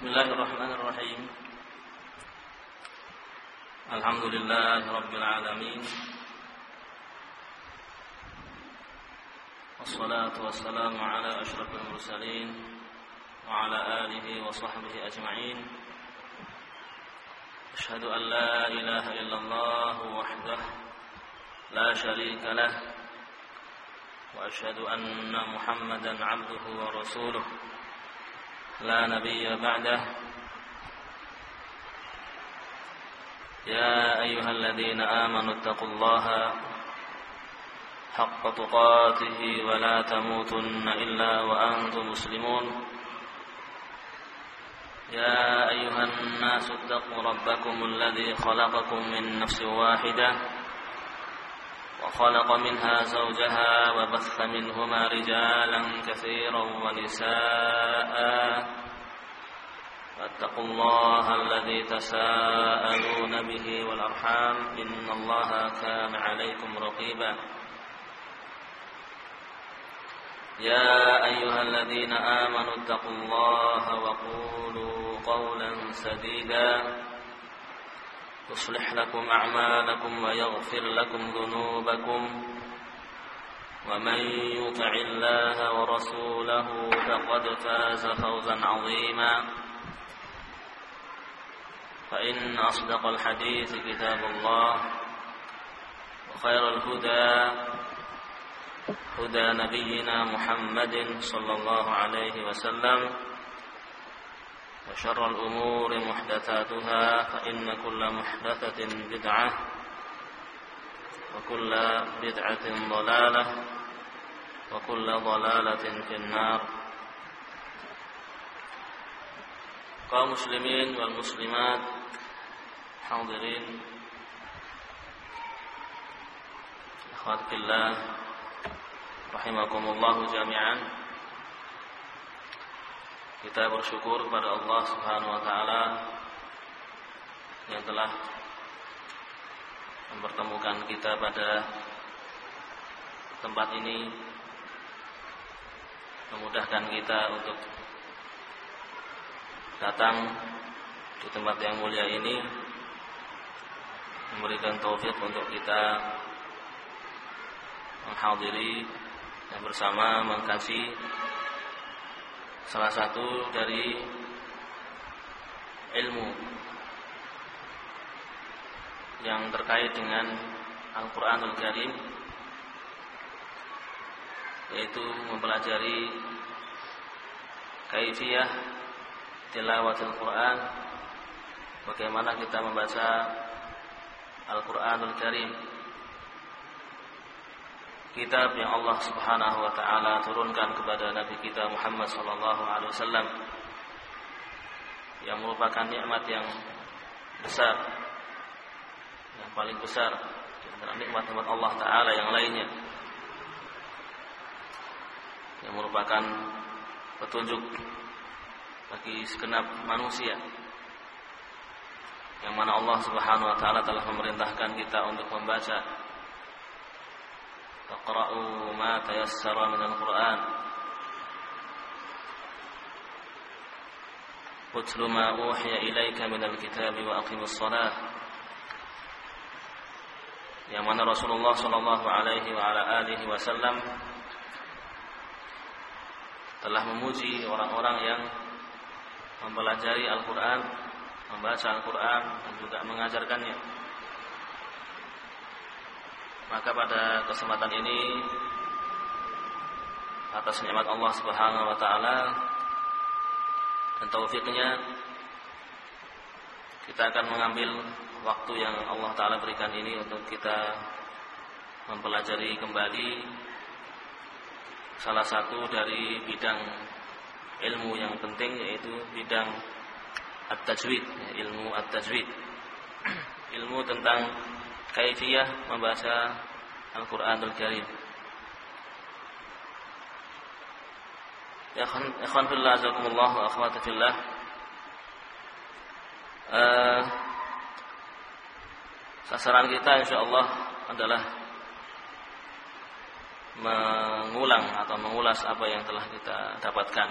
بسم الله الرحمن الرحيم. الحمد لله رب العالمين. والصلاة والسلام على أشرف المرسلين وعلى آله وصحبه أجمعين. أشهد أن لا إله إلا الله وحده لا شريك له. وأشهد أن محمدا عبده ورسوله. لا نبي بعده. يا أيها الذين آمنوا اتقوا الله حق تقاته ولا تموتن إلا وأنتم مسلمون. يا أيها الناس اتقوا ربكم الذي خلقكم من نفس واحدة. وخلق منها زوجها وبث منهما رجالا كثيرا ونساء. واتقوا الله الذي تساءلون به والأرحام. إن الله كان عليكم رقيبا. يا أيها الذين آمنوا اتقوا الله وقولوا قولا سديدا. يصلح لكم أعمالكم ويغفر لكم ذنوبكم ومن يطع الله ورسوله فقد فاز فوزا عظيما فإن أصدق الحديث كتاب الله وخير الهدى هدى نبينا محمد صلى الله عليه وسلم وشر الأمور محدثاتها فإن كل محدثة بدعة وكل بدعة ضلالة وكل ضلالة في النار. قال مسلمين والمسلمات حاضرين. أخواتك الله رحمكم الله جميعاً. Kita bersyukur kepada Allah Subhanahu wa taala yang telah mempertemukan kita pada tempat ini memudahkan kita untuk datang di tempat yang mulia ini memberikan taufik untuk kita menghadiri dan bersama mengkaji salah satu dari ilmu yang terkait dengan Al-Quranul Karim yaitu mempelajari kaifiyah tilawatul Quran bagaimana kita membaca Al-Quranul Karim kitab yang Allah Subhanahu wa taala turunkan kepada nabi kita Muhammad sallallahu alaihi wasallam yang merupakan nikmat yang besar yang paling besar di nikmat-nikmat Allah taala yang lainnya yang merupakan petunjuk bagi segenap manusia yang mana Allah Subhanahu wa taala telah memerintahkan kita untuk membaca Ma tayassara min al-Qur'an Utlu ma uhiya ilaika min al-kitab wa aqimus salah Yang mana Rasulullah sallallahu alaihi wa ala alihi wasallam telah memuji orang-orang yang mempelajari Al-Quran, membaca Al-Quran dan juga mengajarkannya. Maka pada kesempatan ini atas nikmat Allah Subhanahu wa taala dan taufiknya kita akan mengambil waktu yang Allah taala berikan ini untuk kita mempelajari kembali salah satu dari bidang ilmu yang penting yaitu bidang at-tajwid, ilmu at-tajwid. ilmu tentang kaifiyah membaca Al-Qur'anul Karim. Ya ikhwan fillah azakumullah wa akhwati fillah. Uh, sasaran kita insyaallah adalah mengulang atau mengulas apa yang telah kita dapatkan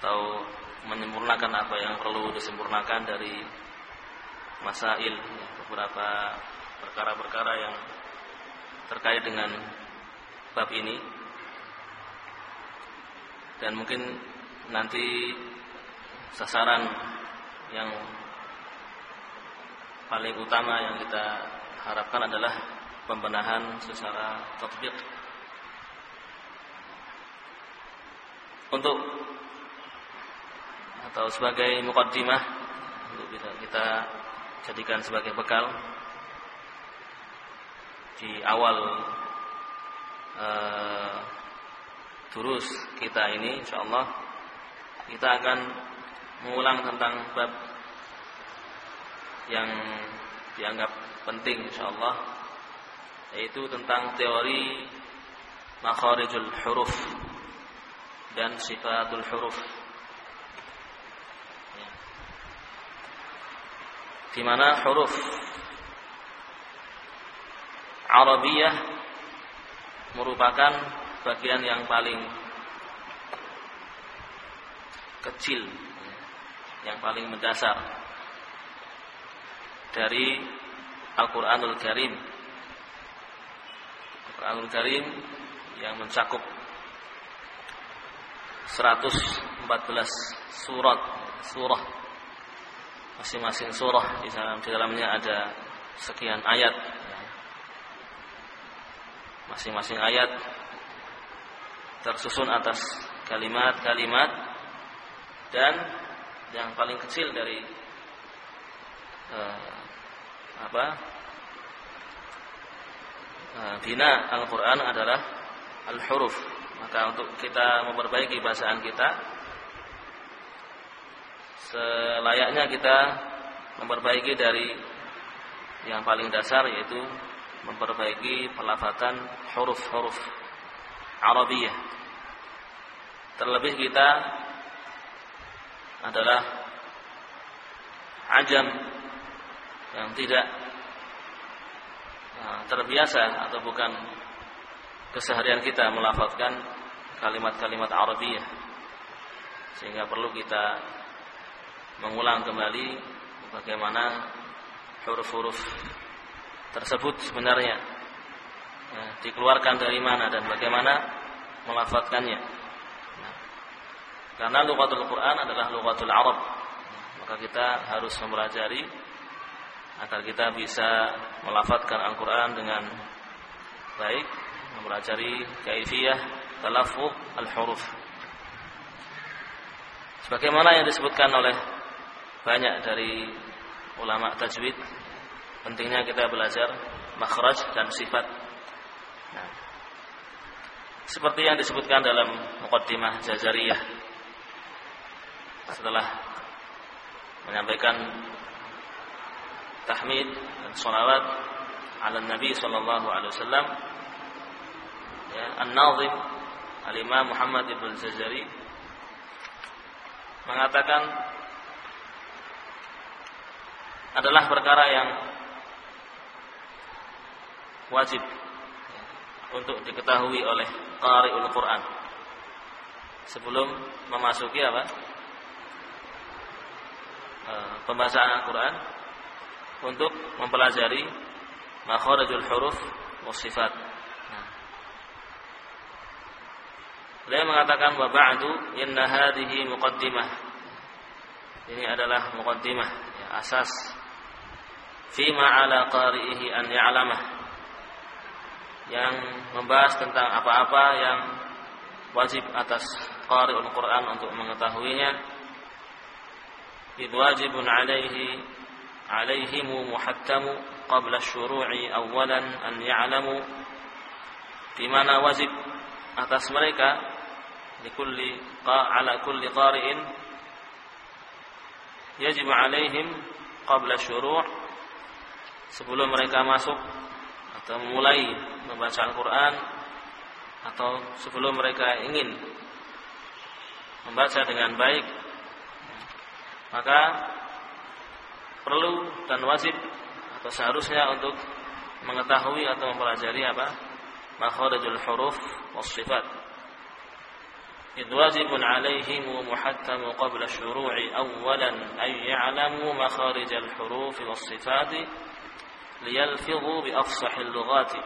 atau menyempurnakan apa yang perlu disempurnakan dari masail ya, beberapa perkara-perkara yang terkait dengan bab ini. Dan mungkin nanti sasaran yang paling utama yang kita harapkan adalah pembenahan secara tatbik untuk atau sebagai mukaddimah untuk kita, kita jadikan sebagai bekal di awal turus kita ini insyaallah kita akan mengulang tentang bab yang dianggap penting insyaallah yaitu tentang teori makharijul huruf dan sifatul huruf di mana huruf Arabiyah merupakan bagian yang paling kecil yang paling mendasar dari Al-Qur'anul Karim. Al-Qur'anul Karim yang mencakup 114 surat surah masing-masing surah di dalam di dalamnya ada sekian ayat. Masing-masing ayat tersusun atas kalimat-kalimat dan yang paling kecil dari uh, apa uh, bina Al-Qur'an adalah al-huruf. Maka untuk kita memperbaiki bahasaan kita selayaknya kita memperbaiki dari yang paling dasar yaitu memperbaiki pelafatan huruf-huruf Arabiyah. Terlebih kita adalah ajam yang tidak uh, terbiasa atau bukan keseharian kita melafazkan kalimat-kalimat Arabiyah sehingga perlu kita mengulang kembali bagaimana huruf-huruf tersebut sebenarnya ya, dikeluarkan dari mana dan bagaimana melafazkannya nah, karena lughatul Quran adalah lughatul Arab maka kita harus mempelajari agar kita bisa melafazkan Al-Quran dengan baik mempelajari kaifiyah talaffuz al-huruf. Sebagaimana yang disebutkan oleh banyak dari ulama tajwid, pentingnya kita belajar makhraj dan sifat. Nah, seperti yang disebutkan dalam muqaddimah Jazariyah setelah menyampaikan tahmid dan salawat ala Nabi sallallahu alaihi wasallam ya, An-Nazim Al-Imam Muhammad Ibn Zajari mengatakan adalah perkara yang wajib untuk diketahui oleh qari'ul Quran sebelum memasuki apa? E, pembacaan Al-Quran untuk mempelajari makharijul huruf wasifat Beliau mengatakan wa ba'du inna hadhihi muqaddimah. Ini adalah muqaddimah, ya, asas fima ala qari'ihi an ya'lamah. Yang membahas tentang apa-apa yang wajib atas qari'ul Quran untuk mengetahuinya. Id wajibun alaihi alaihimu muhattamu qabla syuru'i awalan an ya'lamu di mana wajib atas mereka likulli ala kulli qari'in yajib alaihim qabla syuru' sebelum mereka masuk atau memulai membaca Al-Qur'an atau sebelum mereka ingin membaca dengan baik maka perlu dan wajib atau seharusnya untuk mengetahui atau mempelajari apa makharijul huruf was sifat إذ واجب عليهم ومحتم قبل الشروع أولا أن يعلموا مخارج الحروف والصفات liyalfidhu bi afsahil lughati.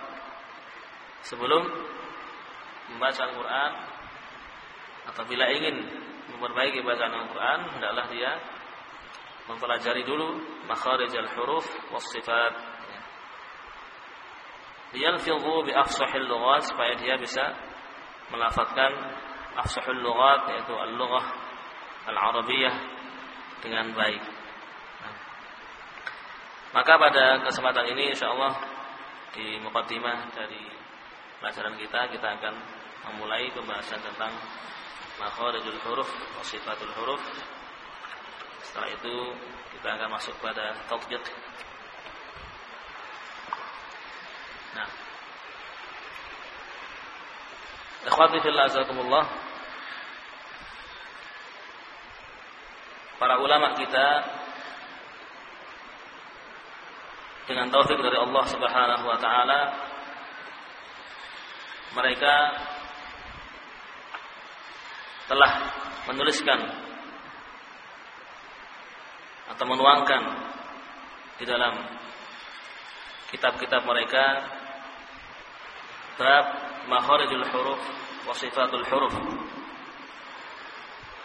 Sebelum membaca Al-Qur'an apabila ingin memperbaiki bacaan Al-Quran hendaklah dia mempelajari dulu makharijal huruf was sifat. Liyalfidhu bi afsahil lughat supaya dia bisa melafatkan afsahul lughat yaitu al-lughah al-arabiyyah dengan baik. Maka pada kesempatan ini insyaallah di mukaddimah dari pelajaran kita kita akan memulai pembahasan tentang makharijul huruf wa sifatul huruf. Setelah itu kita akan masuk pada tatbiq. Nah. Ikhwati fillah azakumullah para ulama kita dengan taufik dari Allah Subhanahu wa taala mereka telah menuliskan atau menuangkan di dalam kitab-kitab mereka bab maharijul huruf wa sifatul huruf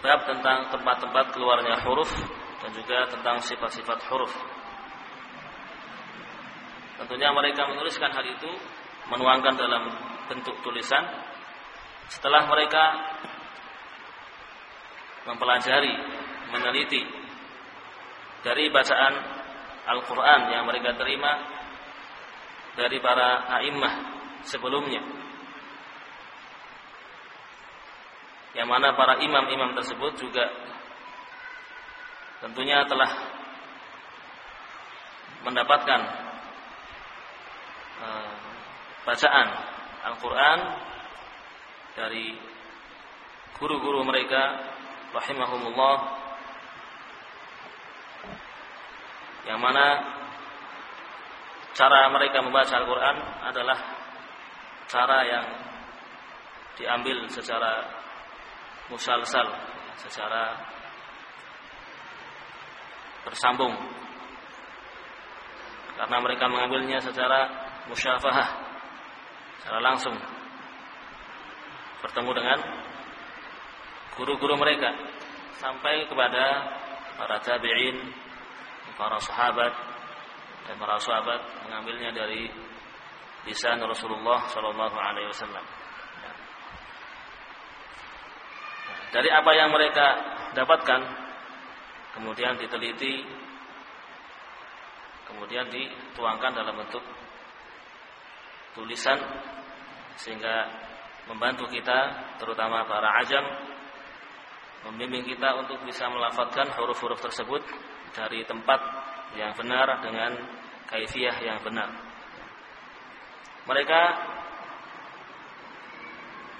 bab tentang tempat-tempat keluarnya huruf dan juga tentang sifat-sifat huruf. Tentunya mereka menuliskan hal itu, menuangkan dalam bentuk tulisan. Setelah mereka mempelajari, meneliti dari bacaan Al-Quran yang mereka terima dari para a'immah sebelumnya yang mana para imam-imam tersebut juga tentunya telah mendapatkan uh, bacaan Al-Quran dari guru-guru mereka rahimahumullah yang mana cara mereka membaca Al-Quran adalah cara yang diambil secara musalsal secara bersambung. Karena mereka mengambilnya secara musyafahah secara langsung bertemu dengan guru-guru mereka sampai kepada para tabi'in para sahabat dan para sahabat mengambilnya dari lisan Rasulullah sallallahu alaihi wasallam. Dari apa yang mereka dapatkan kemudian diteliti kemudian dituangkan dalam bentuk tulisan sehingga membantu kita terutama para ajam membimbing kita untuk bisa melafatkan huruf-huruf tersebut dari tempat yang benar dengan kaifiah yang benar. Mereka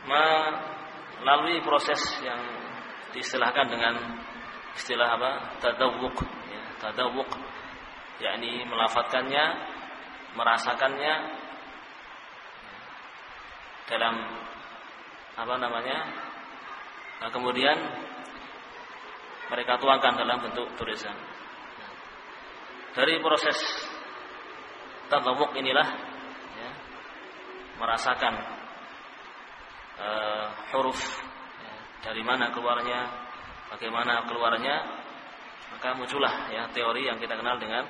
melalui proses yang diistilahkan dengan istilah apa? tadawuk ya, tadawuk yakni melafatkannya, merasakannya dalam apa namanya? Nah, kemudian mereka tuangkan dalam bentuk tulisan. Dari proses tadawuk inilah ya, merasakan uh, huruf ya, dari mana keluarnya, bagaimana keluarnya, maka muncullah ya teori yang kita kenal dengan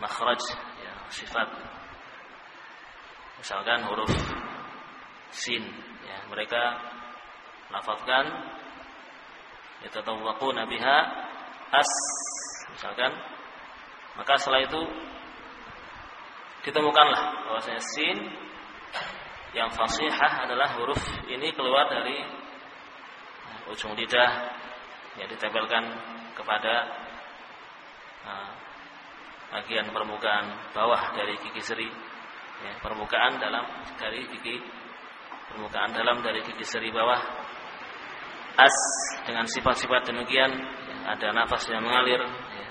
makhraj ya, sifat. Misalkan huruf sin. Ya, mereka lafazkan yatatawwaquna biha as misalkan. Maka setelah itu ditemukanlah bahwasanya sin yang fasihah adalah huruf ini keluar dari uh, ujung lidah yang ditempelkan kepada uh, bagian permukaan bawah dari gigi seri ya, permukaan dalam dari gigi permukaan dalam dari gigi seri bawah. As dengan sifat-sifat demikian ada nafas yang mengalir ya,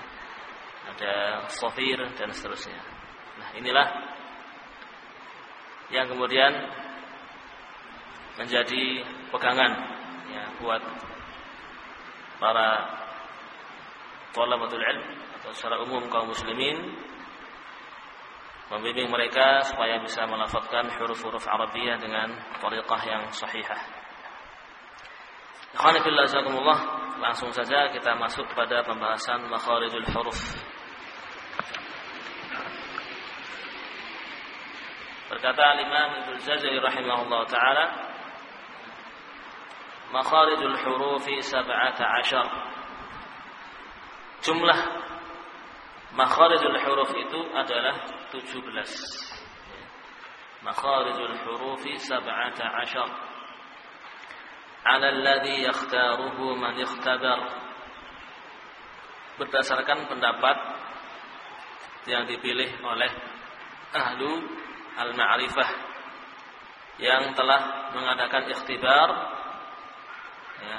ada sofir dan seterusnya. Nah inilah yang kemudian menjadi pegangan ya buat para thalabatul ilm atau secara umum kaum muslimin membimbing mereka supaya bisa melafazkan huruf-huruf Arabiyah dengan tariqah yang sahihah. Ikhwan fillah langsung saja kita masuk pada pembahasan makharijul huruf. Berkata Imam Ibnu Jazari rahimahullah taala, makharijul hurufi 17 Jumlah makharijul huruf itu adalah 17. Makharijul hurufi 17. Ala alladhi yakhtaruhu man ikhtabar. Berdasarkan pendapat yang dipilih oleh ahlu al-ma'rifah yang telah mengadakan ikhtibar ya,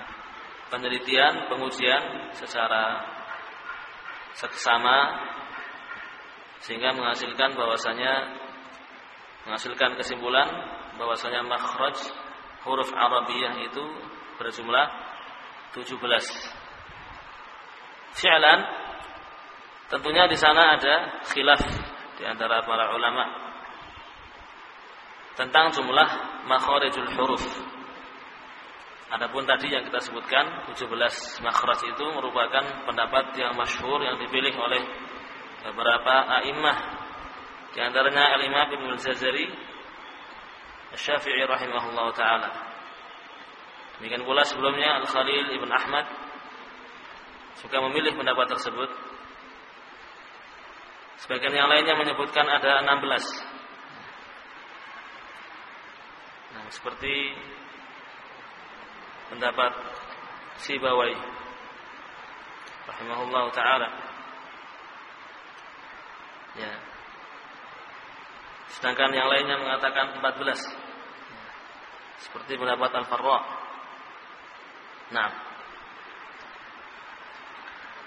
penelitian, pengujian secara seksama sehingga menghasilkan bahwasanya menghasilkan kesimpulan bahwasanya makhraj huruf Arabiyah itu berjumlah 17. Fi'lan tentunya di sana ada khilaf di antara para ulama tentang jumlah makharijul huruf. Adapun tadi yang kita sebutkan 17 makhraj itu merupakan pendapat yang masyhur yang dipilih oleh beberapa a'immah di antaranya Al-Imam Ibnu Al-Jazari Asy-Syafi'i rahimahullah taala. Demikian pula sebelumnya Al-Khalil Ibn Ahmad suka memilih pendapat tersebut. Sebagian yang lainnya menyebutkan ada 16. Nah, seperti pendapat Sibawai rahimahullah taala. Ya. Sedangkan yang lainnya mengatakan 14 seperti pendapat Al-Farra nah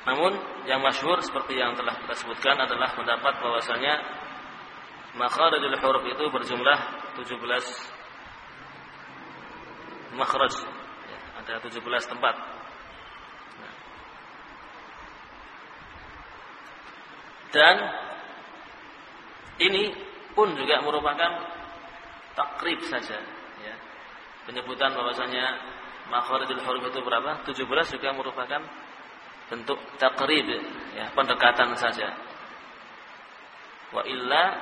namun yang masyhur seperti yang telah kita sebutkan adalah pendapat bahwasanya makharijul huruf itu berjumlah 17 makhraj ada 17 tempat. Dan ini pun juga merupakan takrib saja ya. Penyebutan bahwasanya makharijul huruf itu berapa? 17 juga merupakan bentuk takrib ya, pendekatan saja. Wa illa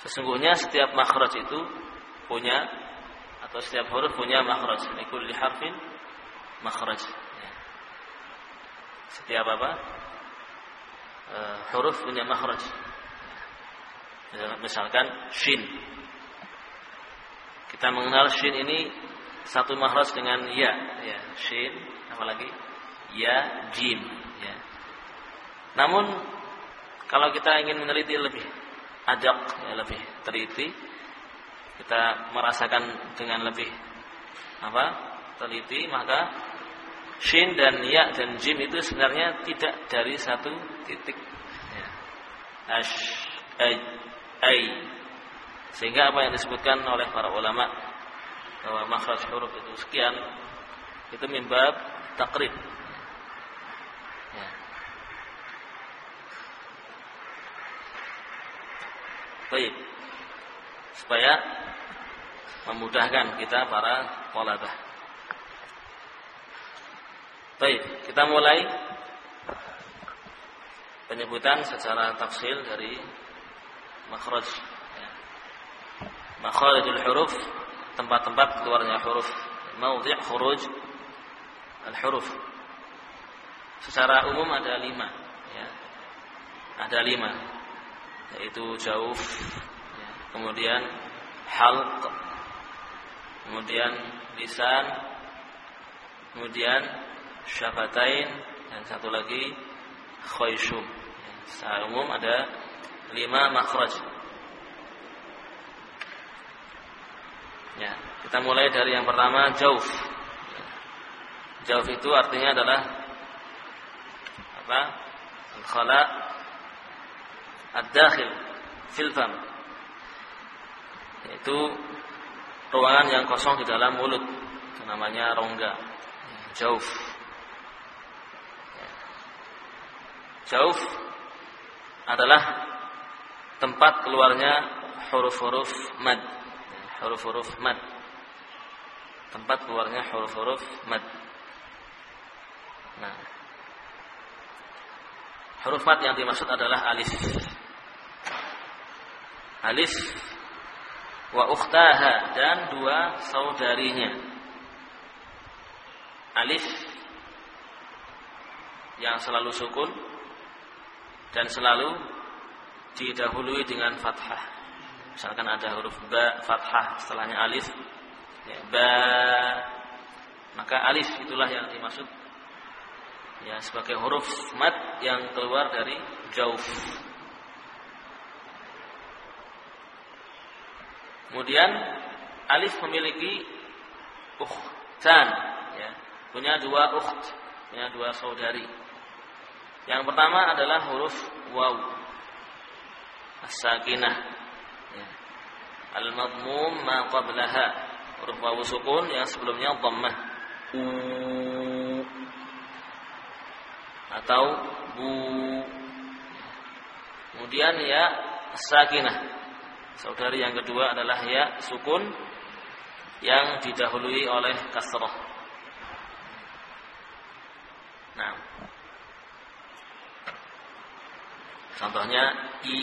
sesungguhnya setiap makhraj itu punya atau setiap huruf punya makhraj. Likulli harfin makhraj. Setiap apa? E, huruf punya makhraj. Ya, misalkan shin. Kita mengenal shin ini satu makhraj dengan ya, ya, shin, apalagi ya, jim, ya. Namun kalau kita ingin meneliti lebih ajak, ya, lebih teliti, kita merasakan dengan lebih apa teliti maka shin dan ya dan jim itu sebenarnya tidak dari satu titik ya. ash ay, sehingga apa yang disebutkan oleh para ulama bahwa makhraj huruf itu sekian itu mimbab takrib ya. Baik supaya memudahkan kita para polabah. Baik, kita mulai penyebutan secara tafsil dari makhraj. Ya. Makhrajul huruf, tempat-tempat keluarnya huruf. Maudhi' khuruj al-huruf. Secara umum ada lima, ya. Ada lima, yaitu jauf, ya. kemudian halq, kemudian lisan, kemudian syafatain dan satu lagi khayshum. Secara umum ada lima makhraj. Ya, kita mulai dari yang pertama jauf. Jauf itu artinya adalah apa? Al-khala ad-dakhil fil fam. Yaitu ruangan yang kosong di dalam mulut namanya rongga. Jauf jauf adalah tempat keluarnya huruf-huruf mad. Huruf-huruf mad. Tempat keluarnya huruf-huruf mad. Nah. Huruf mad yang dimaksud adalah alif. Alif wa ukhtaha dan dua saudarinya alif yang selalu sukun dan selalu didahului dengan fathah. Misalkan ada huruf ba fathah setelahnya alif ya, ba maka alif itulah yang dimaksud ya sebagai huruf mat yang keluar dari jauf. Kemudian alif memiliki ukhtan ya, punya dua ukht, punya dua saudari. Yang pertama adalah huruf waw. As-sakinah. Ya. Al-madmum ma qablaha. Huruf waw sukun yang sebelumnya dhammah. U atau bu. Kemudian ya sakinah. Saudari yang kedua adalah ya sukun yang didahului oleh kasrah. Nah, Contohnya i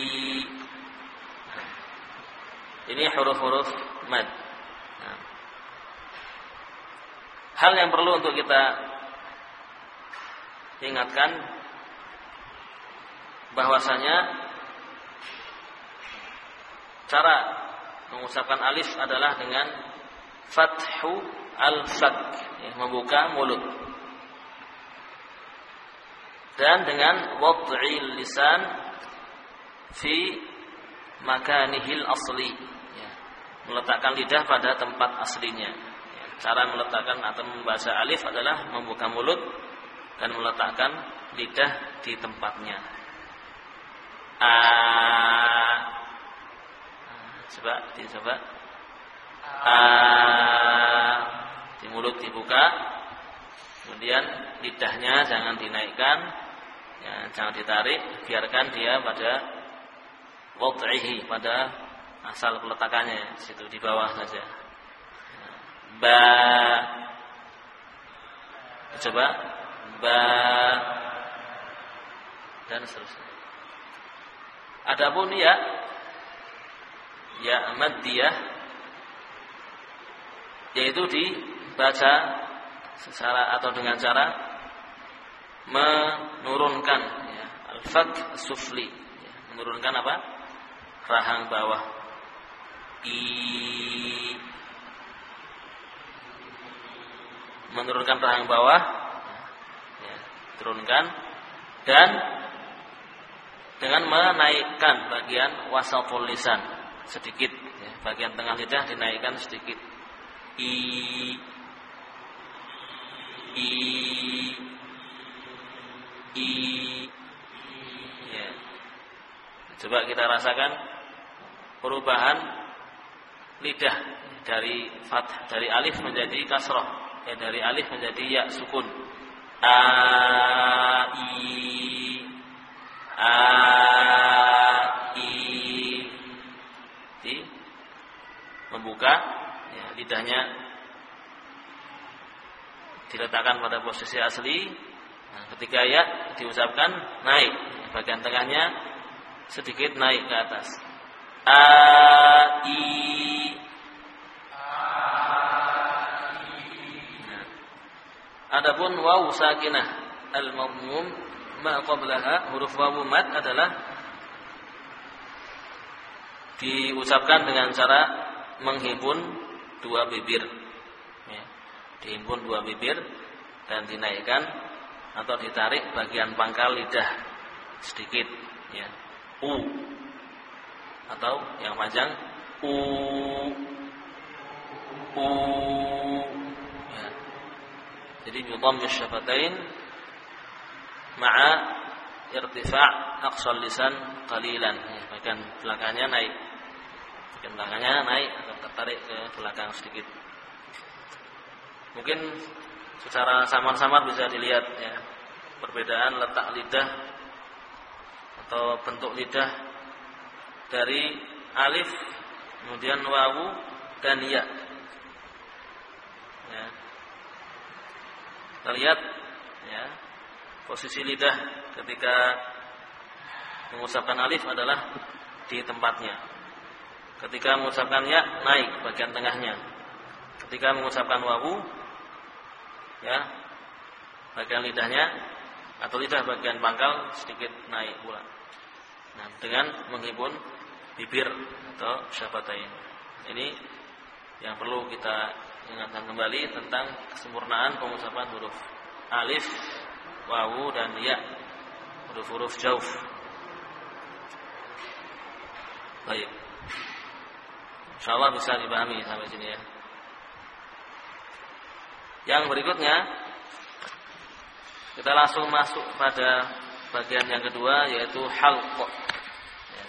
ini huruf-huruf mad. Nah. Hal yang perlu untuk kita ingatkan bahwasanya cara mengucapkan alif adalah dengan fathu al-fak, ya, membuka mulut. Dan dengan wad'il lisan fi makanihil asli ya. meletakkan lidah pada tempat aslinya ya. cara meletakkan atau membaca alif adalah membuka mulut dan meletakkan lidah di tempatnya a coba dicoba. A di mulut dibuka. Kemudian lidahnya jangan dinaikkan. Ya, jangan ditarik. Biarkan dia pada wad'ihi pada asal peletakannya situ di bawah saja. Ba. Coba. Ba. Dan seterusnya. Adapun ya ya maddiyah yaitu dibaca secara atau dengan cara menurunkan ya, al-fat sufli ya, menurunkan apa? rahang bawah i menurunkan rahang bawah ya, turunkan dan dengan menaikkan bagian wasatul lisan sedikit ya, bagian tengah lidah dinaikkan sedikit. I i i ya. coba kita rasakan perubahan lidah dari fat dari alif menjadi kasroh ya dari alif menjadi ya sukun. A i a membuka ya, lidahnya diletakkan pada posisi asli. Nah, ketika ya diucapkan naik. Bagian tengahnya sedikit naik ke atas. A i nah. Adapun waw sakinah al-madmum ma qablaha huruf waw mad adalah diucapkan dengan cara menghimpun dua bibir. Ya. dihimpun dua bibir dan dinaikkan atau ditarik bagian pangkal lidah sedikit ya. U. Atau yang panjang u. U. Ya. jadi yudham syafatain ma'a irtifa' aqsal lisan qalilan. Ya, bagian belakangnya naik belakangnya naik atau tertarik ke belakang sedikit Mungkin secara samar-samar bisa dilihat ya perbedaan letak lidah atau bentuk lidah dari alif kemudian wawu dan ya. ya. Kita lihat ya posisi lidah ketika mengucapkan alif adalah di tempatnya. Ketika mengucapkan ya naik bagian tengahnya. Ketika mengucapkan wawu ya bagian lidahnya atau lidah bagian pangkal sedikit naik pula. Nah, dengan menghimpun bibir atau syafatain. Ini yang perlu kita ingatkan kembali tentang kesempurnaan pengucapan huruf alif, wawu dan ya. Huruf-huruf jauh. Baik. Insyaallah bisa dipahami sampai sini ya. Yang berikutnya kita langsung masuk pada bagian yang kedua yaitu halq. Ya.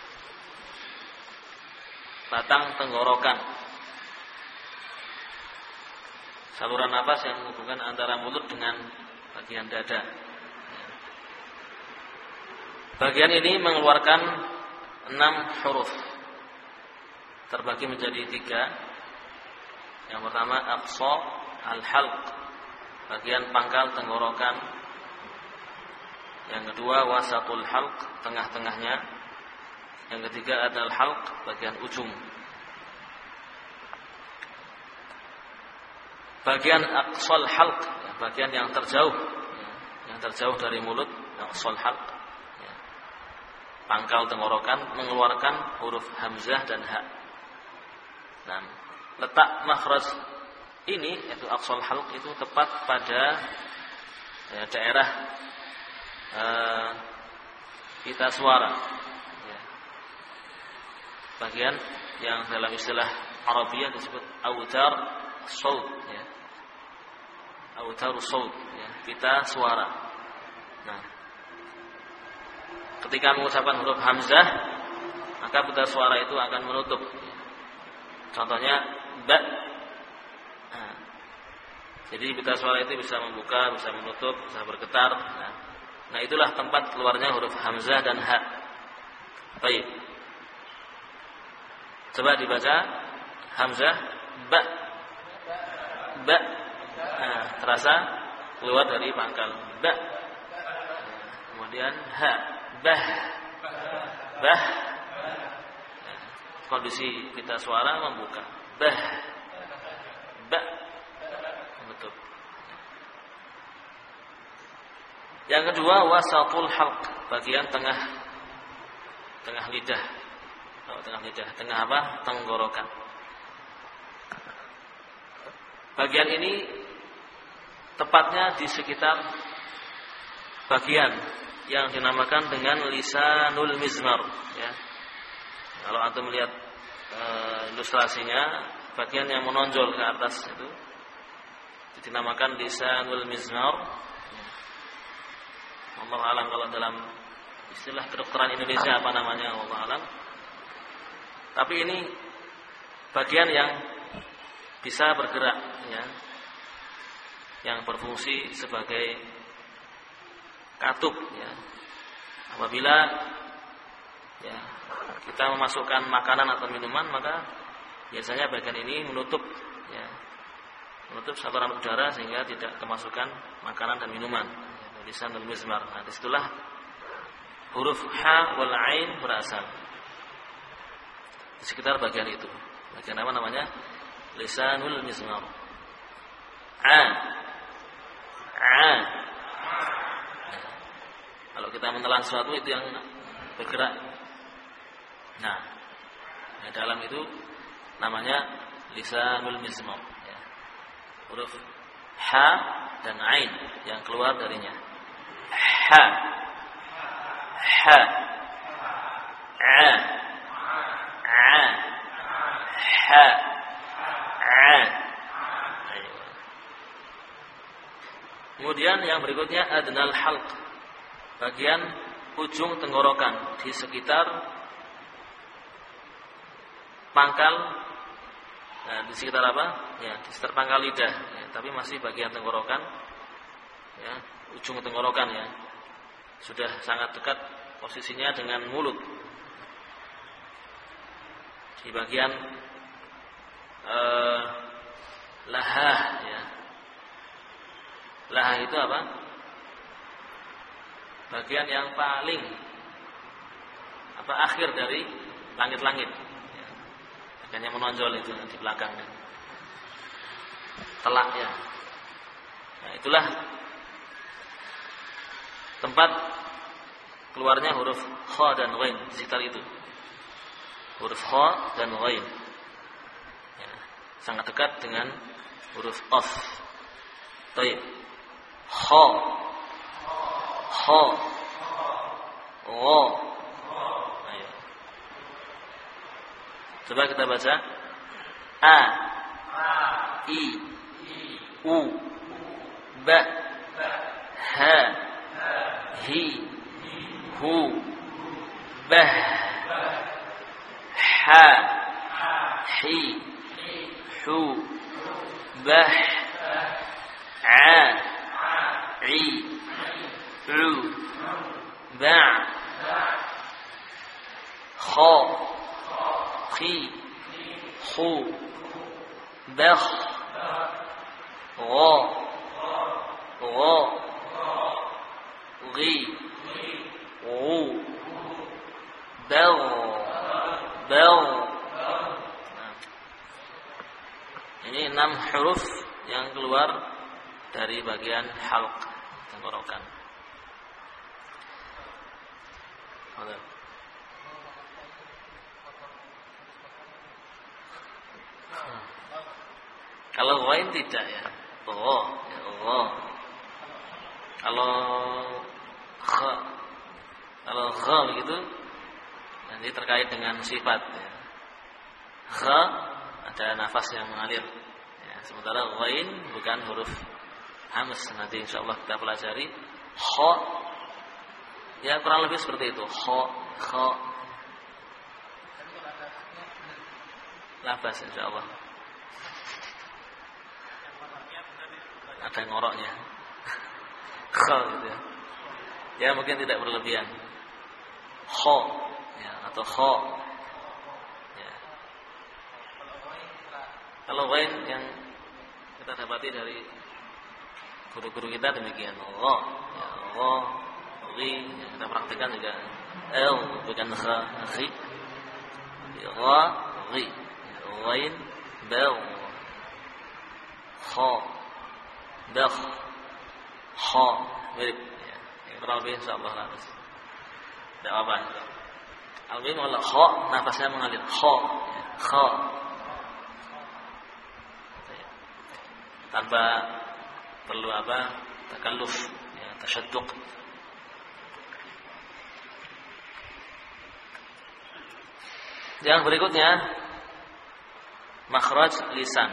Batang tenggorokan. Saluran nafas yang menghubungkan antara mulut dengan bagian dada. Bagian ini mengeluarkan enam huruf. Terbagi menjadi tiga. Yang pertama aqsa al-halq bagian pangkal tenggorokan yang kedua wasatul halq tengah-tengahnya yang ketiga adalah halq bagian ujung bagian aqsal halq ya, bagian yang terjauh ya, yang terjauh dari mulut aqsal halq ya. pangkal tenggorokan mengeluarkan huruf hamzah dan ha nah letak makhraj ini yaitu aqsal halq itu tepat pada ya, daerah uh, kita suara. Ya. bagian yang dalam istilah Arabiah disebut autar saut ya. Autar saut ya kita suara. Nah ketika mengucapkan huruf hamzah maka pita suara itu akan menutup contohnya ba jadi pita suara itu bisa membuka, bisa menutup, bisa bergetar. Nah, nah itulah tempat keluarnya huruf hamzah dan ha. Baik. Coba dibaca hamzah ba ba. Nah, terasa keluar dari pangkal ba. Kemudian ha bah bah. Kondisi pita suara membuka bah ba Yang kedua wasatul halq, bagian tengah tengah lidah. Oh, tengah lidah, tengah apa? Tenggorokan. Bagian ini tepatnya di sekitar bagian yang dinamakan dengan lisanul mizmar ya. Kalau antum melihat e, ilustrasinya, bagian yang menonjol ke atas itu dinamakan lisanul mizmar Allah alam kalau dalam istilah kedokteran Indonesia apa namanya Allah alam. Tapi ini bagian yang bisa bergerak ya. Yang berfungsi sebagai katup ya. Apabila ya kita memasukkan makanan atau minuman maka biasanya bagian ini menutup ya menutup saluran udara sehingga tidak kemasukan makanan dan minuman lisanul mizmar. Nah, di situlah huruf ha wal ain berasal. Di sekitar bagian itu. Bagian apa namanya? Lisanul mizmar. A. A. Nah, kalau kita menelan sesuatu itu yang bergerak. Nah, nah dalam itu namanya lisanul mizmar. Ya. Huruf ha dan ain yang keluar darinya ha ha a a ha a Kemudian yang berikutnya adnal halq. Bagian ujung tenggorokan di sekitar pangkal nah, di sekitar apa? Ya, di sekitar pangkal lidah, ya, tapi masih bagian tenggorokan ya, ujung tenggorokan ya. Sudah sangat dekat posisinya dengan mulut. Di bagian eh, lahah ya. Lahah itu apa? Bagian yang paling apa akhir dari langit-langit. Bagian yang menonjol itu di belakang. Telak ya. Nah, itulah tempat keluarnya huruf kha dan ghain sekitar itu. Huruf kha dan ghain. Ya, sangat dekat dengan huruf qaf. Baik. Kha. Kha. Gha. Coba kita baca. A. I. U. Ba. Ha. Hi. Hu. Bah. Ha. Hi. Hu. Bah. A. I. U. Ba. Khi. Khu. Bakh. Gha. Gha. Ghi. Ghu. Bagh. Bagh. Ini enam huruf yang keluar dari bagian halq tenggorokan. Kalau ghain tidak ya. Oh, ya Allah. Kalau kha kalau kha begitu nanti terkait dengan sifat ya. Kha ada nafas yang mengalir. Ya, sementara ghain bukan huruf hams. Nanti insyaallah kita pelajari. Kha ya kurang lebih seperti itu. Kha kha nafas insyaallah. Ada ngoroknya? Kho gitu ya. Ya mungkin tidak berlebihan. Kho ya atau kho. Ya. Kalau lain yang kita dapati dari guru-guru kita demikian. Allah ya Allah ri yang kita praktekkan juga. L bukan kha ri ra ri lain bel. Kho dakh kha mirip. Ya. Lebih insyaallah harus. Tidak apa Al-Mim wala kha nafasnya mengalir. Kha ya. kha tanpa perlu apa? Takalluf. Ya tasyadduq yang berikutnya makhraj lisan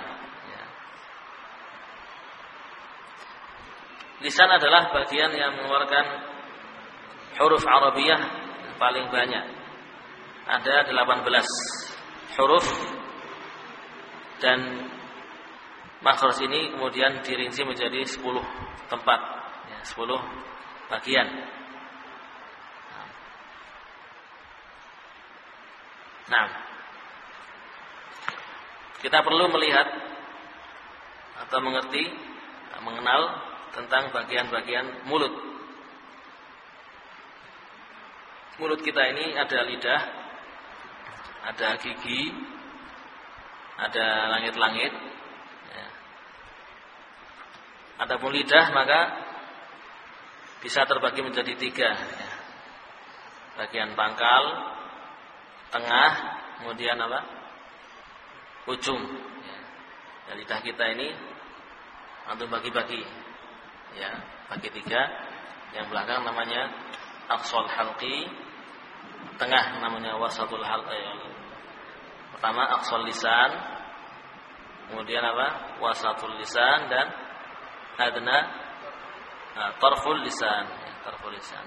Lisan adalah bagian yang mengeluarkan huruf Arabiyah paling banyak. Ada 18 huruf dan makhraj ini kemudian dirinci menjadi 10 tempat, ya, 10 bagian. Nah, kita perlu melihat atau mengerti, mengenal tentang bagian-bagian mulut. Mulut kita ini ada lidah, ada gigi, ada langit-langit. Ya. Adapun lidah maka bisa terbagi menjadi tiga. Ya. Bagian pangkal, tengah, kemudian apa? Ujung. Ya. Lidah kita ini antum bagi-bagi ya bagi tiga. Yang belakang namanya aqsal halqi. Tengah namanya wasatul halqi eh, pertama aqsal lisan. Kemudian apa? Wasatul lisan dan adna nah, tarful lisan. Ya, tarful lisan.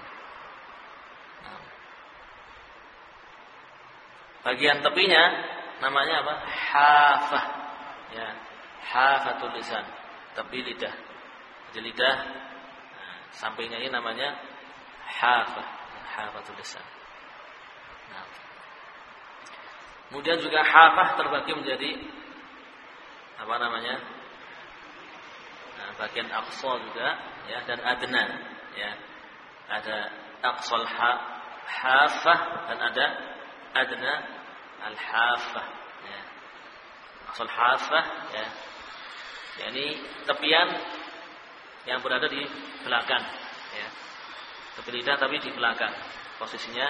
Nah. bagian tepinya namanya apa? Hafah. Ya hafatul lisan. Tepi lidah. Jadi lidah nah, sampingnya ini namanya hafah, hafatul lisan. Nah. Kemudian juga hafah terbagi menjadi apa namanya? Nah, bagian aqsa juga ya dan adna ya. Ada aqsal ha, hafah dan ada adna al-hafah ya. Aqsal hafah ya. yakni tepian yang berada di belakang ya. Tepi lidah tapi di belakang. Posisinya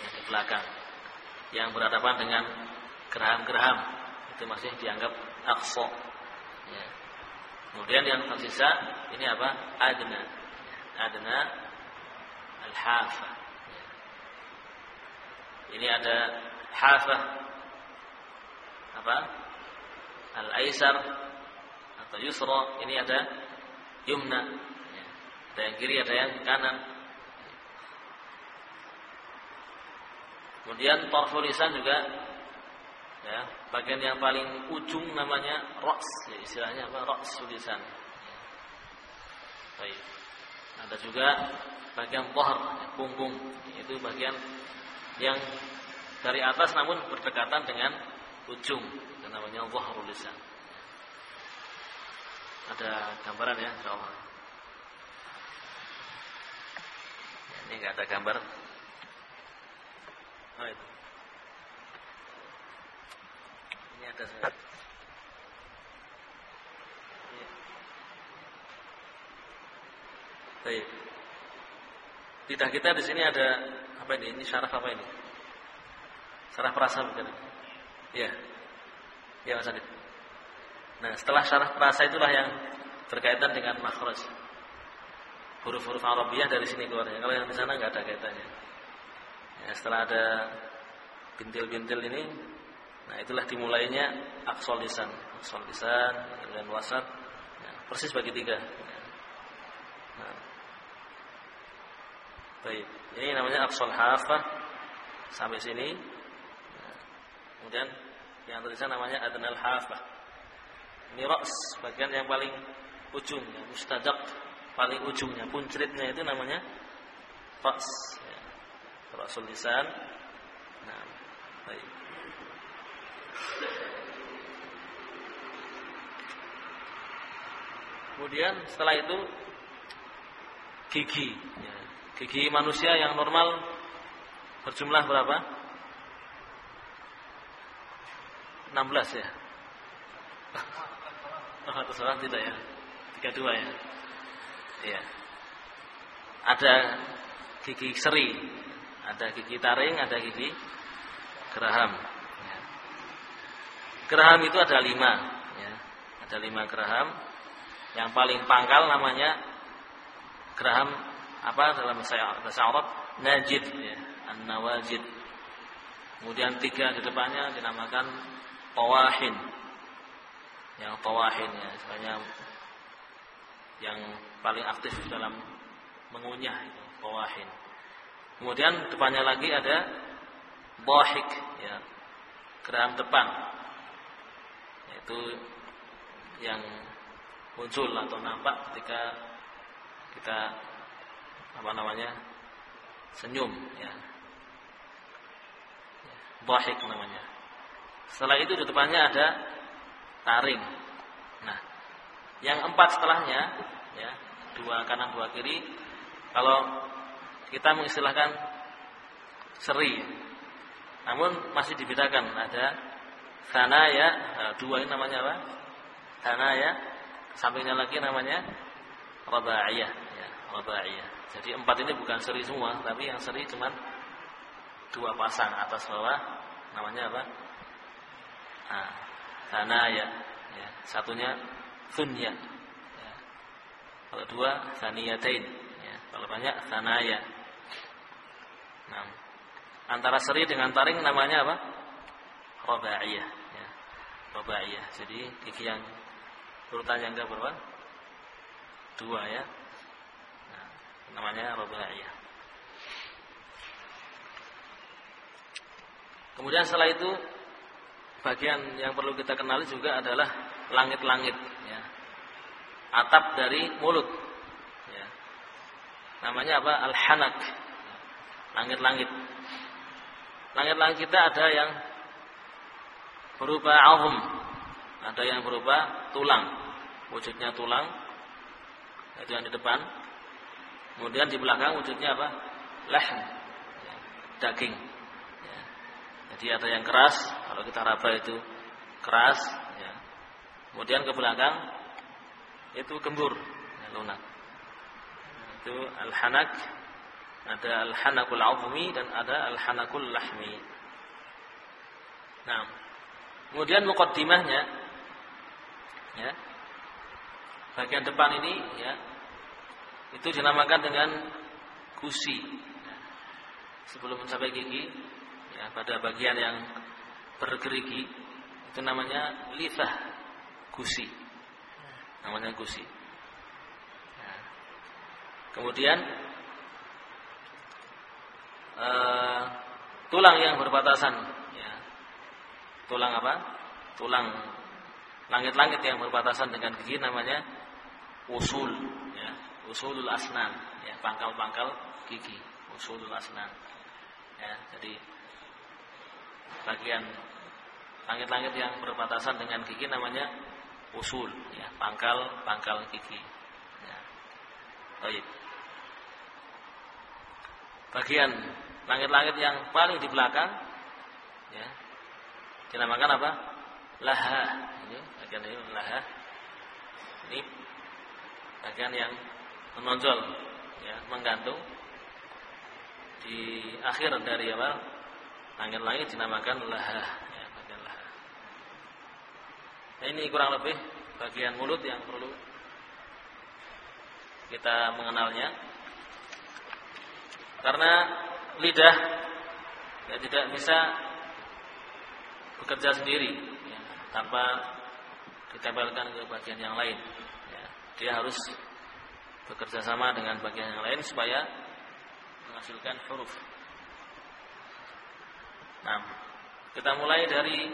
ya, di belakang. Yang berhadapan dengan geraham-geraham itu masih dianggap aqsa. Ya. Kemudian yang tersisa ini apa? Adna. Adna al-hafa. Ya. Ini ada hafa apa? Al-aisar atau yusra. Ini ada yumna. Ya. Ada yang kiri, ada yang kanan. Kemudian tarful lisan juga ya, bagian yang paling ujung namanya roks, ya, istilahnya apa? Roks lisan. Ya. Baik. Ada juga bagian pohar, ya, punggung. Itu bagian yang dari atas namun berdekatan dengan ujung. Namanya zahrul lisan. Ada gambaran ya, insyaallah. Ya, ini enggak ada gambar Oh itu. Ini ada saya. Iya. Baik. Lidah kita di sini ada apa ini? Ini syaraf apa ini? Syaraf perasa bukan? Iya. Iya Mas Adit. Nah, setelah syaraf perasa itulah yang berkaitan dengan makhraj. Huruf-huruf Arabiah dari sini keluarnya. Kalau yang di sana nggak ada kaitannya. Ya, setelah ada bintil-bintil ini, nah itulah dimulainya aksol lisan, aksol lisan dan wasat, ya, persis bagi tiga. Nah. Baik, ini namanya aksol hafah sampai sini. Nah. Kemudian yang tulisan namanya adnal hafah. Ini roks, bagian yang paling ujung, ya, mustajab paling ujungnya, puncritnya itu namanya roks. Rasul lisan. Nah, baik. Kemudian setelah itu gigi. Ya. Gigi manusia yang normal berjumlah berapa? 16 ya. Oh, atau salah tidak ya? 32 ya. Iya. Ada gigi seri ada gigi taring, ada gigi geraham. Ya. Geraham itu ada lima, ya. ada lima geraham. Yang paling pangkal namanya geraham apa dalam bahasa Arab najid, ya. an-nawajid. Kemudian tiga di depannya dinamakan tawahin. Yang tawahin ya, sebenarnya yang paling aktif dalam mengunyah itu tawahin. Kemudian depannya lagi ada bohik, ya, geraham depan, yaitu yang muncul atau nampak ketika kita apa namanya senyum, ya, bohik namanya. Setelah itu di depannya ada taring. Nah, yang empat setelahnya, ya, dua kanan dua kiri, kalau kita mengistilahkan seri. Namun masih dibedakan ada ya dua ini namanya apa? ya sampingnya lagi namanya rabaiyah, ya, rabaiyah. Jadi empat ini bukan seri semua, tapi yang seri cuma dua pasang atas bawah namanya apa? Nah, ya, ya. Satunya sunya. Ya. Kalau dua saniyatain, ya. Kalau banyak sanaya. Nah, antara seri dengan taring namanya apa? Robaiyah. Ya. Robaiyah. Jadi gigi yang urutan yang berapa? Dua ya. Nah, namanya robaiyah. Kemudian setelah itu bagian yang perlu kita kenali juga adalah langit-langit. Ya. atap dari mulut. Ya. Namanya apa? Al-hanak. Langit-langit. Langit-langit kita ada yang berupa azm, ada yang berupa tulang. Wujudnya tulang. Itu yang di depan. Kemudian di belakang wujudnya apa? Lahm. Ya. Daging. Jadi ada yang keras, kalau kita raba itu keras, ya. Kemudian ke belakang itu gembur, ya, lunak. Itu al-hanak, ada al-hanakul dan ada al-hanakul lahmi. Nah, kemudian mukaddimahnya ya. Bagian depan ini ya itu dinamakan dengan gusi. Sebelum mencapai gigi, ya, pada bagian yang bergerigi itu namanya lifah gusi. Namanya gusi. Ya. Kemudian uh, tulang yang berbatasan, ya. tulang apa? Tulang langit-langit yang berbatasan dengan gigi namanya usul, ya. usulul asnan, ya. pangkal-pangkal gigi, usulul asnan. Ya, jadi bagian langit-langit yang berbatasan dengan gigi namanya usul, ya, pangkal-pangkal gigi. Ya. Baik. Bagian langit-langit yang paling di belakang ya dinamakan apa laha ini bagian ini laha ini bagian yang menonjol ya menggantung di akhir dari apa langit-langit dinamakan laha ya bagian laha nah, ini kurang lebih bagian mulut yang perlu kita mengenalnya karena lidah ya, tidak bisa bekerja sendiri ya, tanpa ditempelkan ke bagian yang lain. Ya, dia harus bekerja sama dengan bagian yang lain supaya menghasilkan huruf. Nah, kita mulai dari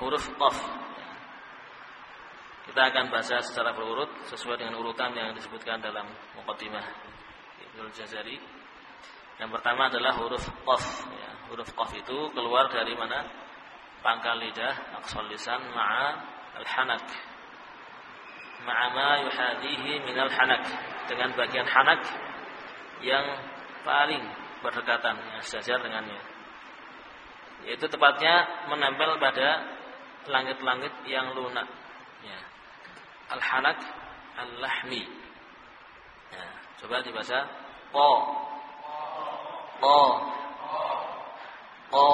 huruf qaf. Kita akan baca secara berurut sesuai dengan urutan yang disebutkan dalam muqaddimah Ibnu Jazari. Yang pertama adalah huruf qaf. Ya, huruf qaf itu keluar dari mana? Pangkal lidah, aqsal lisan, ma'a al-hanak. Ma'a ma yuhadihi min al-hanak. Dengan bagian hanak yang paling berdekatan, yang sejajar dengannya. Yaitu tepatnya menempel pada langit-langit yang lunak. Ya. Al-hanak al-lahmi. Ya, coba dibaca. Qa Ko. Ko.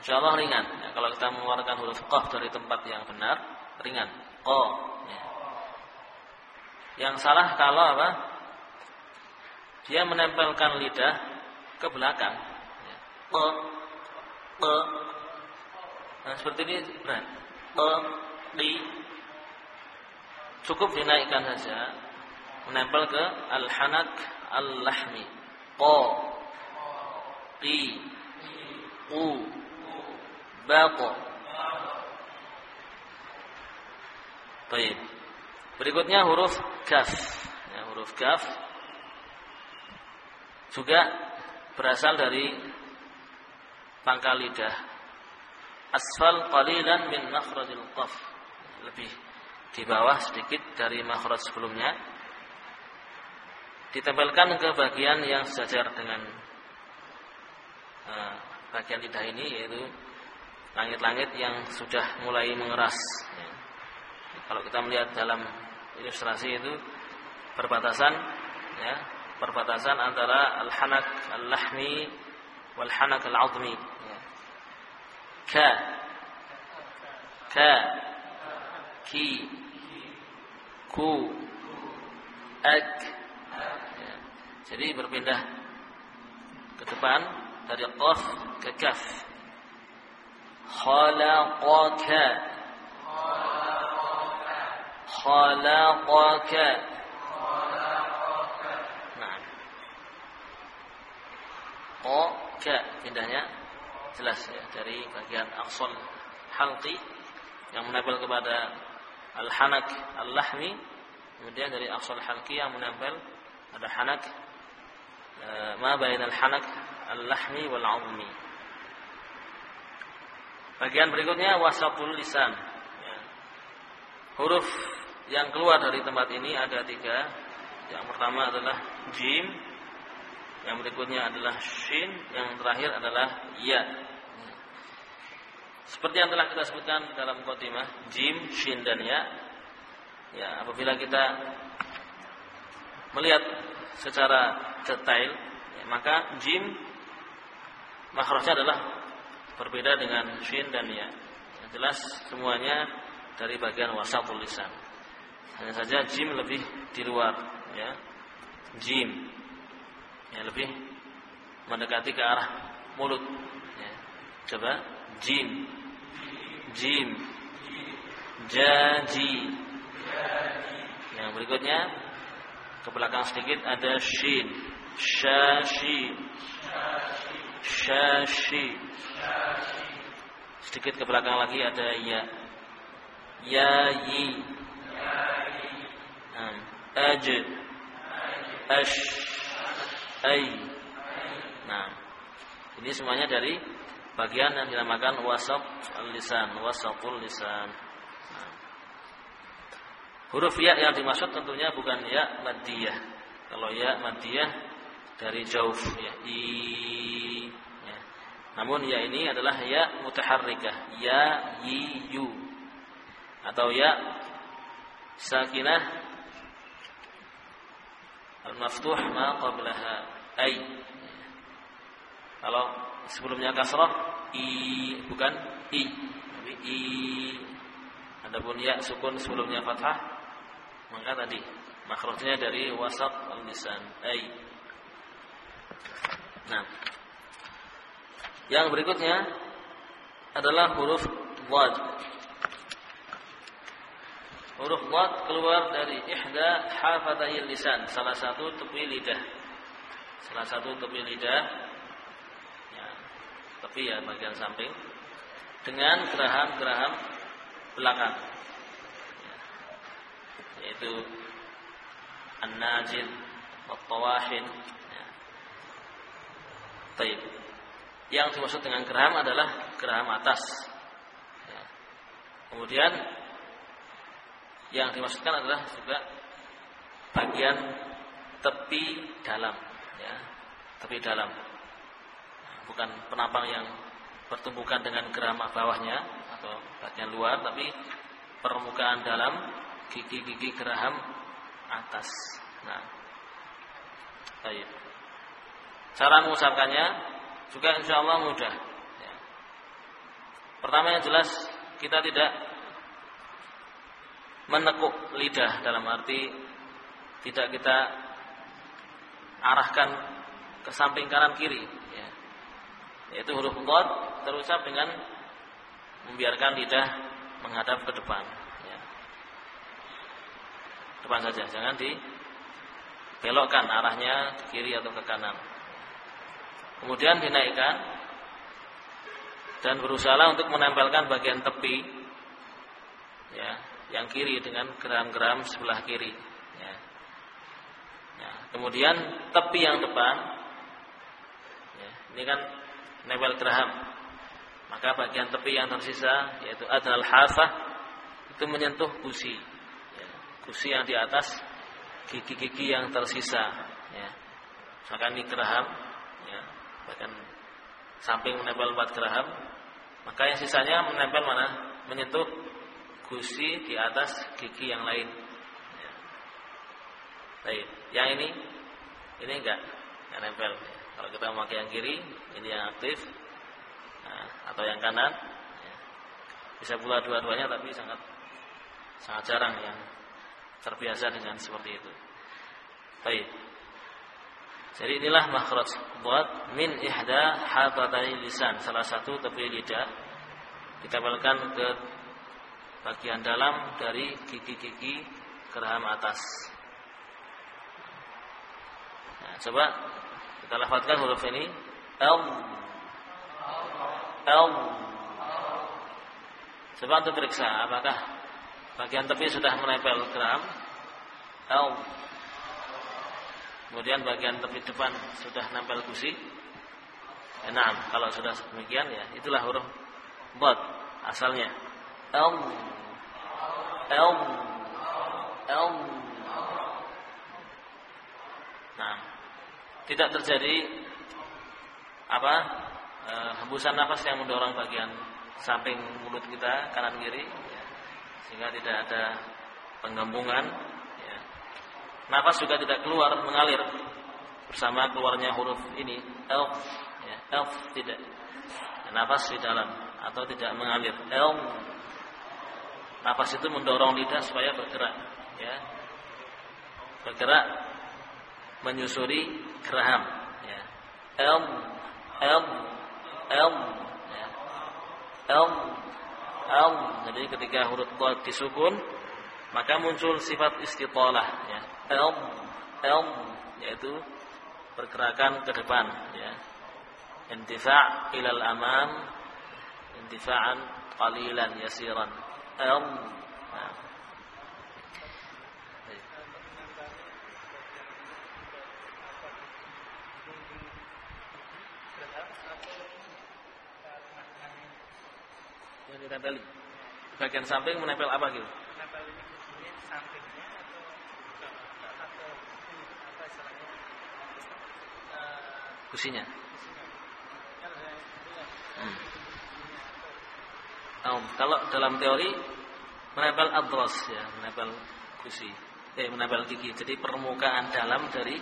Insya Allah ringan. Ya, kalau kita mengeluarkan huruf qaf dari tempat yang benar, ringan. Ko. Ya. Yang salah kalau apa? Dia menempelkan lidah ke belakang. Ya. Ko. Ko. Nah, seperti ini berat. Ko. Di. Cukup dinaikkan saja. Menempel ke al-hanak al-lahmi qa qi qu baqa Baik. Berikutnya huruf kaf. Ya, huruf kaf juga berasal dari pangkal lidah. Asfal qalilan min makhrajil qaf. Lebih di bawah sedikit dari makhraj sebelumnya ditempelkan ke bagian yang sejajar dengan uh, bagian lidah ini yaitu langit-langit yang sudah mulai mengeras. Ya. Kalau kita melihat dalam ilustrasi itu perbatasan, ya, perbatasan antara al-hanak al-lahmi wal hanak al-azmi. Ka, ka, ki, ku, ak, jadi berpindah ke depan dari qaf ke kaf. Khalaqaka. Khalaqaka. Nah. Qa pindahnya jelas ya dari bagian aksol halqi yang menempel kepada al-hanak al-lahmi. Kemudian dari asal halqiyah menempel ada hanak e, ma bainal hanak al-lahmi wal 'azmi bagian berikutnya wasatul lisan. Ya. huruf yang keluar dari tempat ini ada tiga. Yang pertama adalah jim yang berikutnya adalah shin yang terakhir adalah ya seperti yang telah kita sebutkan dalam khotimah, jim, shin dan ya. Ya, apabila kita melihat secara detail, ya, maka jim makhrajnya adalah berbeda dengan shin dan ya. Yang jelas semuanya dari bagian wasatul lisan. Hanya saja jim lebih di luar, ya. Jim. Ya, lebih mendekati ke arah mulut. Ya. Coba jim jim jaji. Yang berikutnya ke belakang sedikit ada shin. Syashi syashi sedikit ke belakang lagi ada ya. Ya yi aj. Ash. Ay. Nah ini semuanya dari bagian yang dinamakan wasat lisan, lisan. Nah. Huruf ya yang dimaksud tentunya bukan ya madiyah. Kalau ya madiyah dari jauh ya i ya. Namun ya ini adalah ya mutaharrikah, ya yi yu. Atau ya sakinah al-maftuh ma qablaha ay. Kalau sebelumnya kasrah i bukan i. Tapi i. Adapun ya sukun sebelumnya fathah maka tadi makhrajnya dari wasat al-lisan ai. Nah yang berikutnya adalah huruf wad. Huruf wad keluar dari ihda hafatayil lisan salah satu tepi lidah. Salah satu tepi lidah tepi ya bagian samping dengan geraham-geraham belakang ya, yaitu an-najil wat-tawahin ya. Taib. Yang dimaksud dengan geraham adalah geraham atas. Kemudian yang dimaksudkan adalah juga bagian tepi dalam, ya, tepi dalam bukan penampang yang bertumbukan dengan gerama bawahnya atau bagian luar tapi permukaan dalam gigi-gigi geraham atas. Nah, baik. Cara mengucapkannya juga insya Allah mudah. Ya. Pertama yang jelas kita tidak menekuk lidah dalam arti tidak kita arahkan ke samping kanan kiri yaitu huruf dhad terucap dengan membiarkan lidah menghadap ke depan ya. depan saja jangan dibelokkan arahnya ke kiri atau ke kanan kemudian dinaikkan dan berusaha untuk menempelkan bagian tepi ya yang kiri dengan geram-geram sebelah kiri ya. ya. kemudian tepi yang depan ya, ini kan nempel geraham. Maka bagian tepi yang tersisa yaitu adnal hafah itu menyentuh gusi. Ya, gusi yang di atas gigi-gigi yang tersisa. Ya. Maka ini geraham, ya, bahkan samping menempel empat geraham. Maka yang sisanya menempel mana? Menyentuh gusi di atas gigi yang lain. Ya. Baik, yang ini ini enggak, enggak nempel. Kalau kita memakai yang kiri, ini yang aktif, nah, atau yang kanan, ya. bisa pula dua-duanya, tapi sangat sangat jarang yang terbiasa dengan seperti itu. Baik. Jadi inilah makhraj buat min ihda hatatai lisan, salah satu tepi lidah ditempelkan ke bagian dalam dari gigi-gigi geraham atas. Nah, coba kita lafazkan huruf ini. L. L. Coba untuk periksa apakah bagian tepi sudah menempel gram L. Kemudian bagian tepi depan sudah nempel gusi? Enam. Kalau sudah demikian ya itulah huruf bot asalnya. L. L. L. Nah tidak terjadi apa e, hembusan nafas yang mendorong bagian samping mulut kita kanan kiri ya, sehingga tidak ada penggembungan ya. nafas juga tidak keluar mengalir bersama keluarnya huruf ini elf ya, elf tidak nafas di dalam atau tidak mengalir. Elf nafas itu mendorong lidah supaya bergerak ya. Bergerak menyusuri geraham ya. Elm elm ya. elm jadi ketika huruf dal disukun maka muncul sifat istitalah ya. Elm elm yaitu pergerakan ke depan ya. Intifa' ilal amam intifa'an qalilan yasiran. Elm nah. Yang ditempeli. Bagian samping menempel apa gitu? Menempel ini sampingnya atau apa istilahnya? Kusinya hmm. oh, kalau dalam teori menempel adros ya menempel kusi eh menempel gigi. Jadi permukaan dalam dari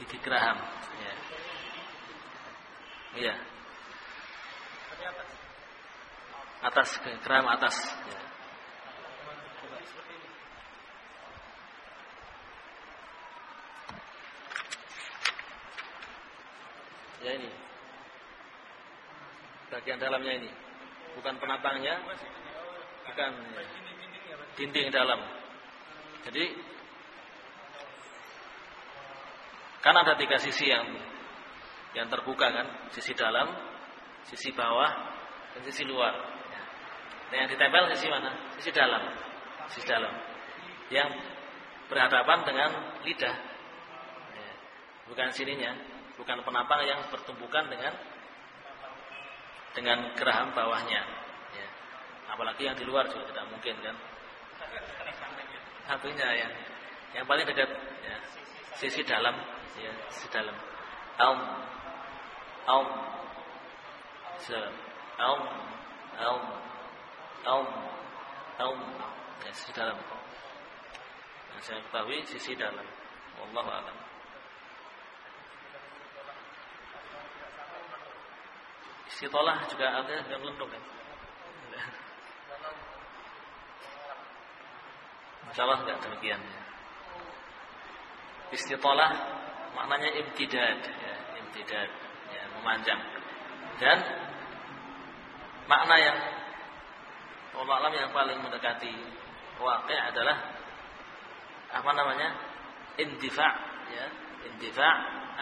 gigi geraham. ya iya. Atas ke geram atas. Ya. ya ini. Bagian dalamnya ini. Bukan penatangnya. Bukan ya. dinding dalam. Jadi kan ada tiga sisi yang yang terbuka kan sisi dalam sisi bawah dan sisi luar Nah, yang ditempel sisi mana? Sisi dalam. Sisi dalam. Yang berhadapan dengan lidah. Ya. Bukan sininya, bukan penampang yang bertumbukan dengan dengan geraham bawahnya. Ya. Apalagi yang di luar juga tidak mungkin kan. Satunya yang yang paling dekat ya. sisi dalam, ya, sisi dalam. Aum, aum, aum, aum, Aum Aum ya, Sisi dalam. Yang saya ketahui sisi dalam. Wallahu a'lam. Istitolah juga ada yang melendung kan Insya Allah tidak demikian ya. Istitolah maknanya imtidad ya, imtidad memanjang dan makna yang Allah yang paling mendekati wakil adalah apa namanya intifa ya. Intifa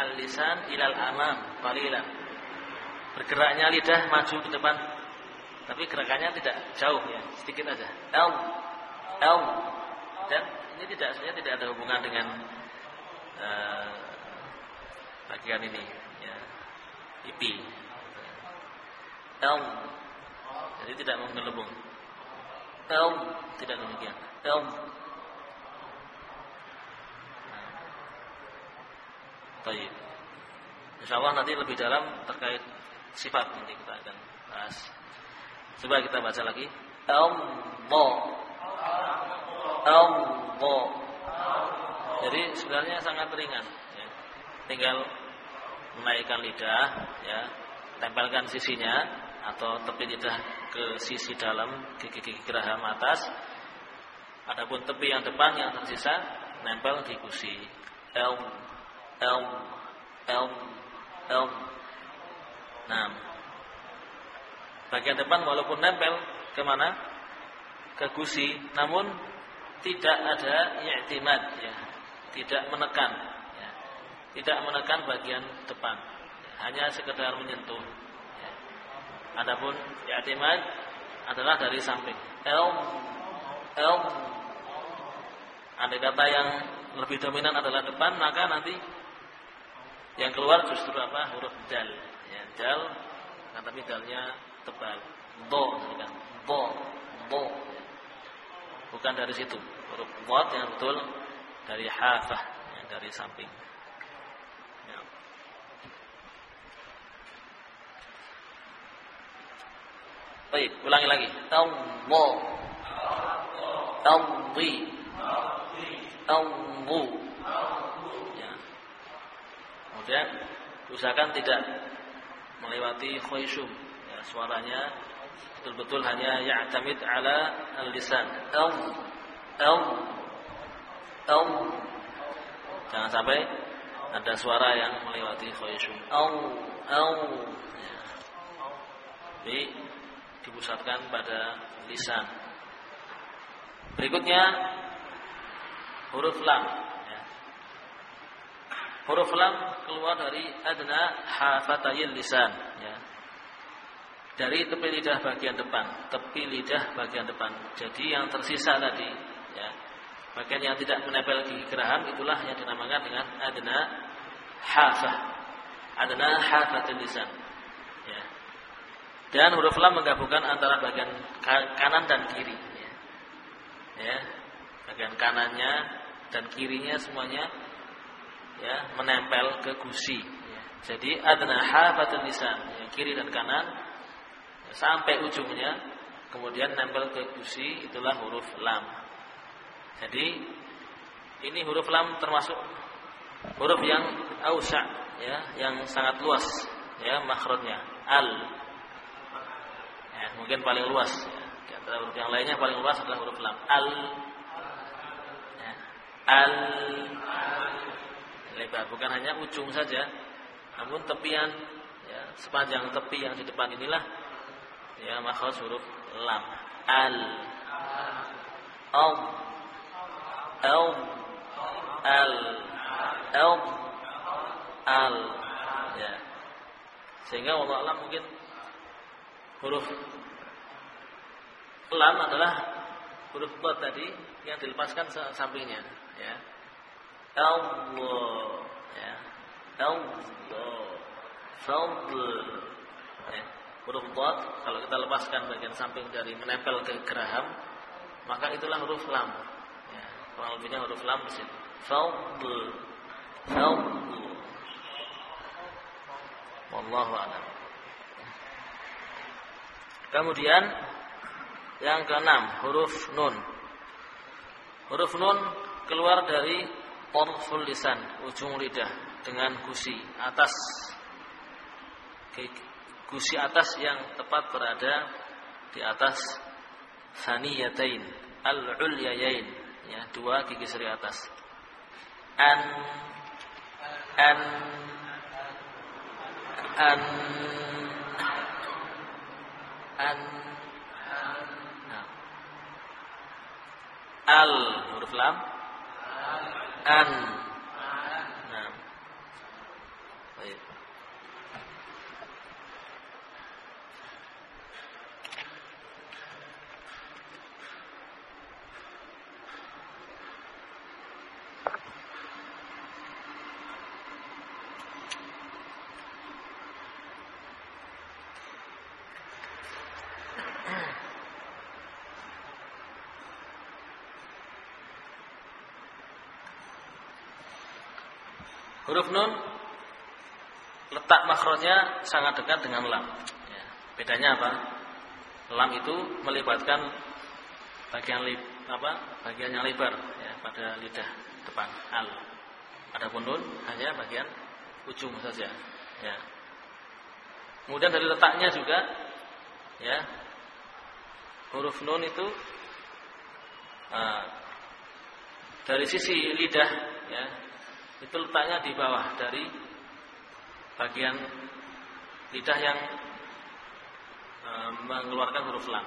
al-lisan ilal amam qalilan bergeraknya lidah maju ke depan tapi gerakannya tidak jauh ya. Sedikit aja. El el dan ini tidak sebenarnya tidak ada hubungan dengan uh, bagian ini pipi el jadi tidak menggelembung Elm tidak demikian. Elm. Baik. Insya Allah nanti lebih dalam terkait sifat nanti kita akan bahas. Coba kita baca lagi. Elm. Elm bo. Jadi sebenarnya sangat ringan. Ya. Tinggal menaikkan lidah, ya, tempelkan sisinya atau tepi lidah ke sisi dalam gigi-gigi geraham atas. Adapun tepi yang depan yang tersisa nempel di gusi. Elm, elm, elm, elm. Nah, bagian depan walaupun nempel ke mana? Ke gusi, namun tidak ada i'timad ya, tidak menekan. Tidak menekan bagian depan. Hanya sekedar menyentuh Adapun i'timad adalah dari samping. Elm L. Andai kata yang lebih dominan adalah depan, maka nanti yang keluar justru apa? Huruf dal. Ya, dal, nah, tapi dalnya tebal. Do, kan? Do, do. Bukan dari situ. Huruf bot yang betul dari hafah, yang dari samping. Baik, ulangi lagi. Tawwa. Tawwi. Tawwu. Ya. Kemudian usahakan tidak melewati khaysum. Ya, suaranya betul-betul hanya ya'tamid ala al-lisan. Taw. Taw. Taw. Jangan sampai ada suara yang melewati khaysum. Au. Au. Ya. Jadi dipusatkan pada lisan. Berikutnya huruf lam. Ya. Huruf lam keluar dari adna hafatayil lisan. Ya. Dari tepi lidah bagian depan, tepi lidah bagian depan. Jadi yang tersisa tadi, ya, bagian yang tidak menempel gigi geraham itulah yang dinamakan dengan adna hafah. Adna hafatil lisan. Dan huruf lam menggabungkan antara bagian kanan dan kiri. Ya. ya. Bagian kanannya dan kirinya semuanya ya menempel ke gusi. Ya. Jadi adna hafatul lisan, ya, kiri dan kanan ya, sampai ujungnya, kemudian nempel ke gusi itulah huruf lam. Jadi ini huruf lam termasuk huruf yang ausa, ya, yang sangat luas, ya makhrajnya al. Ya, mungkin paling luas. Ya. huruf yang lainnya paling luas adalah huruf lam. Al. Ya. Al. Lebar. Bukan hanya ujung saja namun tepian ya, sepanjang tepi yang di depan inilah ya makhraj huruf lam. Al. Al al al. Al al. Ya. Sehingga Allah alam mungkin huruf lam adalah huruf ba tadi yang dilepaskan sampingnya ya. Allah ya. Allah Fadl ya. huruf dot kalau kita lepaskan bagian samping dari menempel ke geraham maka itulah huruf lam ya. kurang lebihnya huruf lam di situ. Fadl Fadl Wallahu a'lam. Kemudian yang keenam huruf nun. Huruf nun keluar dari Torful lisan, ujung lidah dengan gusi atas. Gusi atas yang tepat berada di atas saniyatain al-ulyayain. Ya dua gigi seri atas. An an an an nah. Al huruf lam. An nah baik Huruf nun letak makronya sangat dekat dengan lam. Ya. Bedanya apa? Lam itu melibatkan bagian lip, apa? Bagian yang lebar ya, pada lidah depan al. Adapun nun hanya bagian ujung saja. Ya. Kemudian dari letaknya juga ya huruf nun itu uh, dari sisi lidah ya itu letaknya di bawah dari bagian lidah yang e, mengeluarkan huruf lam.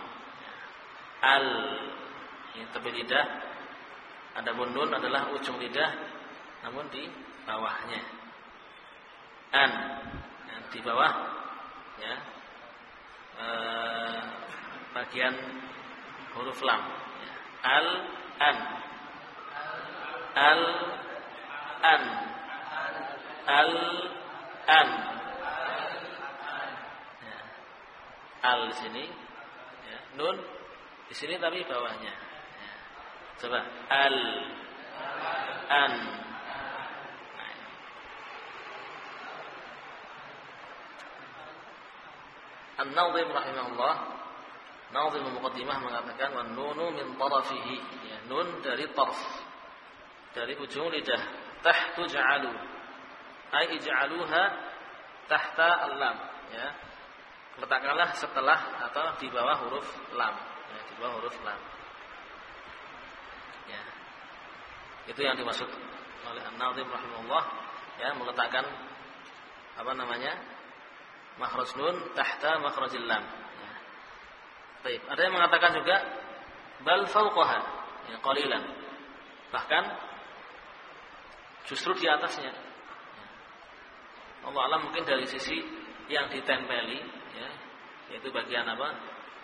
Al ini tepi lidah. Ada nun adalah ujung lidah namun di bawahnya. An ya, di bawah ya e, bagian huruf lam. Ya. al an al an al an ya. al di sini. Ya. nun di sini tapi bawahnya. Ya. coba. Al an An-Nazim rahimahullah. Nazim Muqaddimah mengatakan wan nunu min tarafihi. Ya, nun dari tarf. Dari ujung lidah tahtu ja'alu ai ij'aluha tahta al-lam. Ya. Letakkanlah setelah atau di bawah huruf lam. Ya, di bawah huruf lam. Ya. Itu yang dimaksud oleh An-Nazim rahimahullah ya meletakkan apa namanya? makhraj nun tahta makhrajil lam. Ya. Baik, ada yang mengatakan juga bal fawqaha, ya qalilan. Bahkan justru di atasnya. Ya. Allah alam mungkin dari sisi yang ditempeli ya, yaitu bagian apa?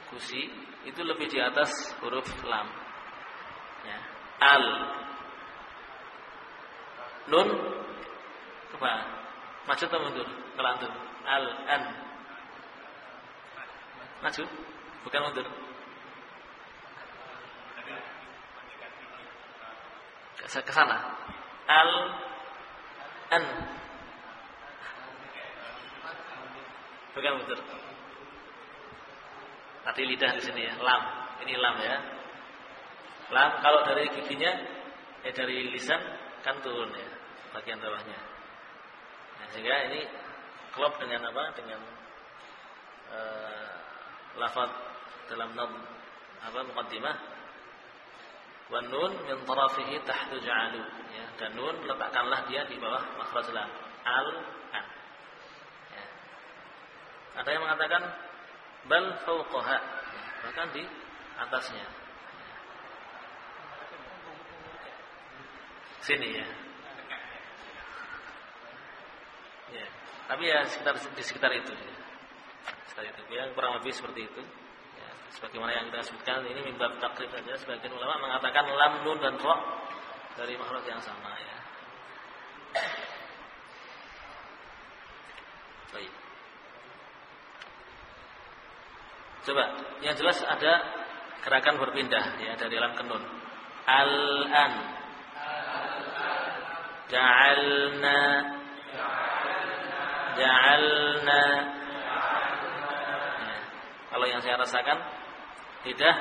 Kusi itu lebih di atas huruf lam. Ya. Al Nun Coba Maju atau mundur? Kelantur al an maju bukan mundur ke sana al an. Bukan mundur tadi lidah di sini ya lam. Ini lam ya. Lam kalau dari giginya eh dari lisan kan turun ya bagian bawahnya. Nah, sehingga ini klop dengan apa? Dengan uh, dalam nam apa muqaddimah wa nun min tarafihi tahtu ja'alu ya dan nun letakkanlah dia di bawah makhraj lam al an ya. ada yang mengatakan bal fawqaha ya, bahkan di atasnya ya. sini ya ya tapi ya sekitar di sekitar itu. Ya. Sekitar itu. Ya, kurang lebih seperti itu. Sebagaimana yang kita sebutkan ini mimbar takrib saja. Sebagian ulama mengatakan lam, nun dan ro dari makhluk yang sama ya. Baik. Coba, yang jelas ada gerakan berpindah ya dari lam ke nun. Al-an. Ja'alna ja'alna ya. kalau yang saya rasakan tidak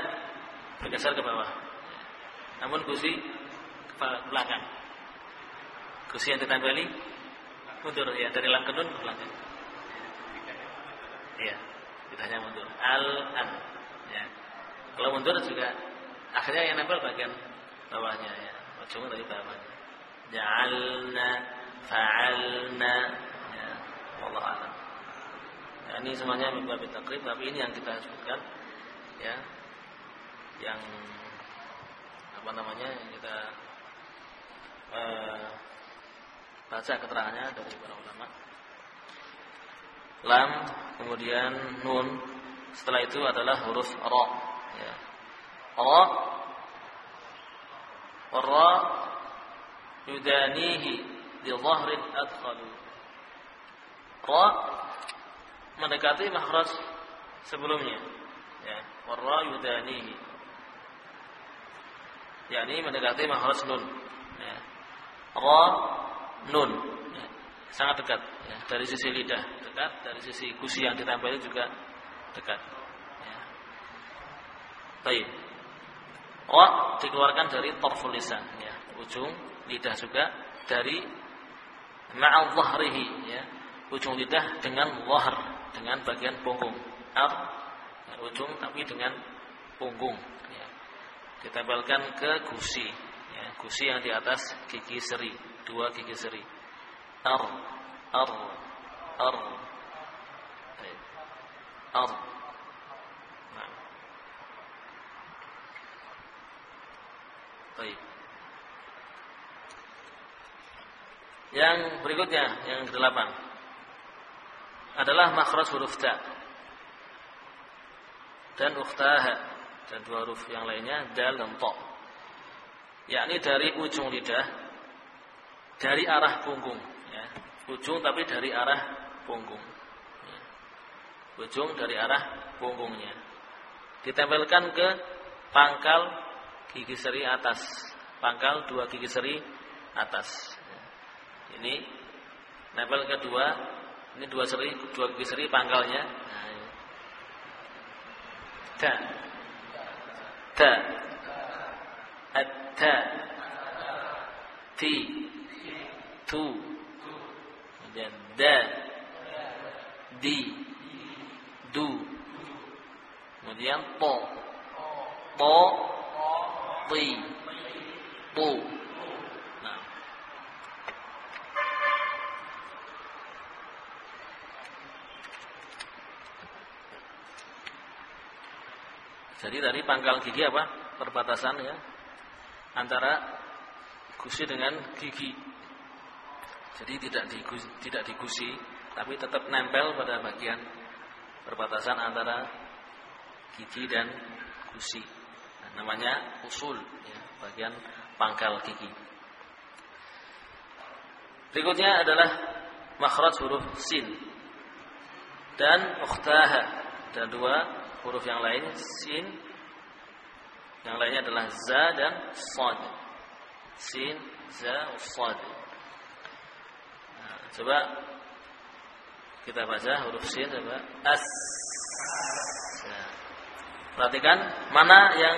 bergeser ke bawah. Namun gusi ke belakang. Gusi yang ditempeli mundur. Ya dari lam kedun ke belakang. Iya hanya mundur. Al an ya. Kalau mundur juga akhirnya yang nempel bagian bawahnya ya. Ujung dari bawahnya. Ja'alna fa'alna Allah alam. Ya, ini semuanya mimba takrib tapi ini yang kita sebutkan ya yang apa namanya yang kita uh, baca keterangannya dari para ulama. Lam kemudian nun setelah itu adalah huruf ra ya. Ra ra yudanihi di dhahrin adkhalu Ra mendekati makhraj sebelumnya. Ya, warra yudanihi. yakni mendekati makhraj nun. Ya. Ra nun. Ya. Sangat dekat ya. dari sisi lidah dekat, dari sisi gusi yang ditempeli juga dekat. Ya. Baik. Dikeluarkan dari tarful lisan ya, ujung lidah juga dari ma'al dhahrihi ya ujung lidah dengan wahar dengan bagian punggung ar ujung tapi dengan punggung ya. ditempelkan ke gusi ya, gusi yang di atas gigi seri dua gigi seri ar ar ar ar nah. Baik. Yang berikutnya, yang kedelapan adalah makhraj huruf ta dan ukhtaha dan dua huruf yang lainnya dal dan ta. yakni dari ujung lidah dari arah punggung ya. ujung tapi dari arah punggung ya. ujung dari arah punggungnya ditempelkan ke pangkal gigi seri atas pangkal dua gigi seri atas ya. ini nempel kedua ini dua seri dua gigi seri pangkalnya nah, ta ta at-ta ti tu kemudian da di du kemudian to to ti tu nah jadi dari pangkal gigi apa perbatasan ya antara gusi dengan gigi. Jadi tidak digusi, tidak digusi, tapi tetap nempel pada bagian perbatasan antara gigi dan gusi. Nah, namanya usul, ya, bagian pangkal gigi. Berikutnya adalah makhraj huruf sin dan ukhtaha dan dua huruf yang lain sin yang lainnya adalah za dan sad. Sin, za, sad. Nah, coba kita baca huruf sin coba as. Nah, perhatikan mana yang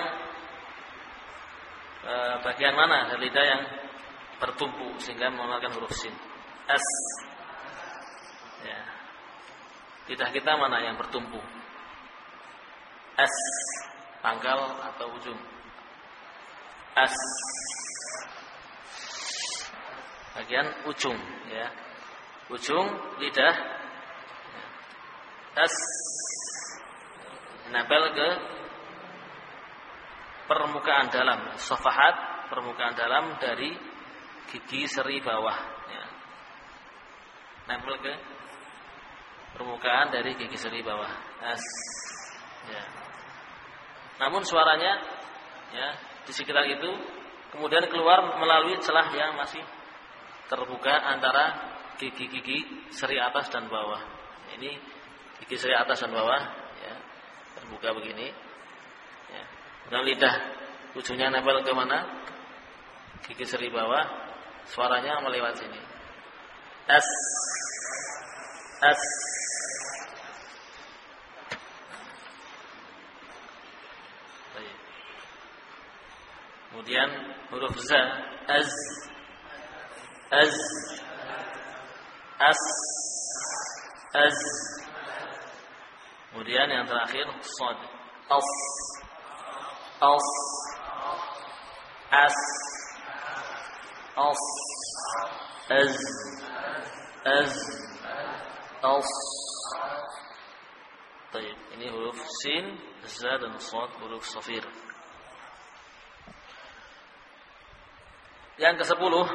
eh, bagian mana dari lidah yang bertumpu sehingga mengeluarkan huruf sin. As. Ya. Lidah kita mana yang bertumpu? As pangkal atau ujung? As. Bagian ujung ya. Ujung lidah. As. Nempel ke permukaan dalam. Sofahat permukaan dalam dari gigi seri bawah ya. nempel ke permukaan dari gigi seri bawah. As ya namun suaranya ya di sekitar itu kemudian keluar melalui celah yang masih terbuka antara gigi-gigi seri atas dan bawah. Ini gigi seri atas dan bawah ya, terbuka begini. Ya. Dan lidah ujungnya nempel ke mana? Gigi seri bawah, suaranya melewat sini. S S Kemudian huruf za az az as az Kemudian yang terakhir sad as as as as az az as Baik, ini huruf sin, za dan sad huruf safir. Yang ke sepuluh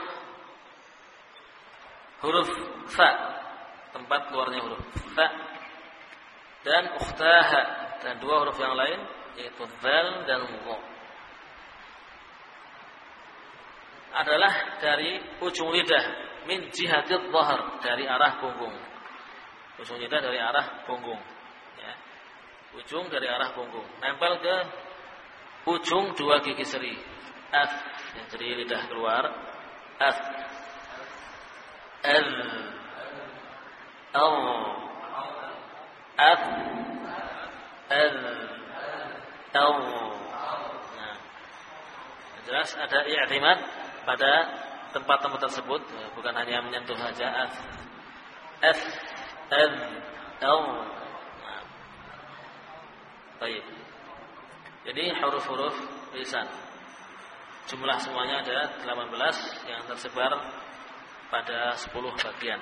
huruf fa tempat keluarnya huruf fa dan ukhtaha dan dua huruf yang lain yaitu zal dan dha adalah dari ujung lidah min jihatid dhahar dari arah punggung. Ujung lidah dari arah punggung ya. ujung dari arah punggung. Nempel ke ujung dua gigi seri Yang jadi lidah keluar. F. L. L. F. L. L. Nah, jelas ada i'timad pada tempat-tempat tersebut. Bukan hanya menyentuh saja. F. F. L. L. Nah. Baik. Jadi huruf-huruf lisan Jumlah semuanya ada 18 yang tersebar pada 10 bagian.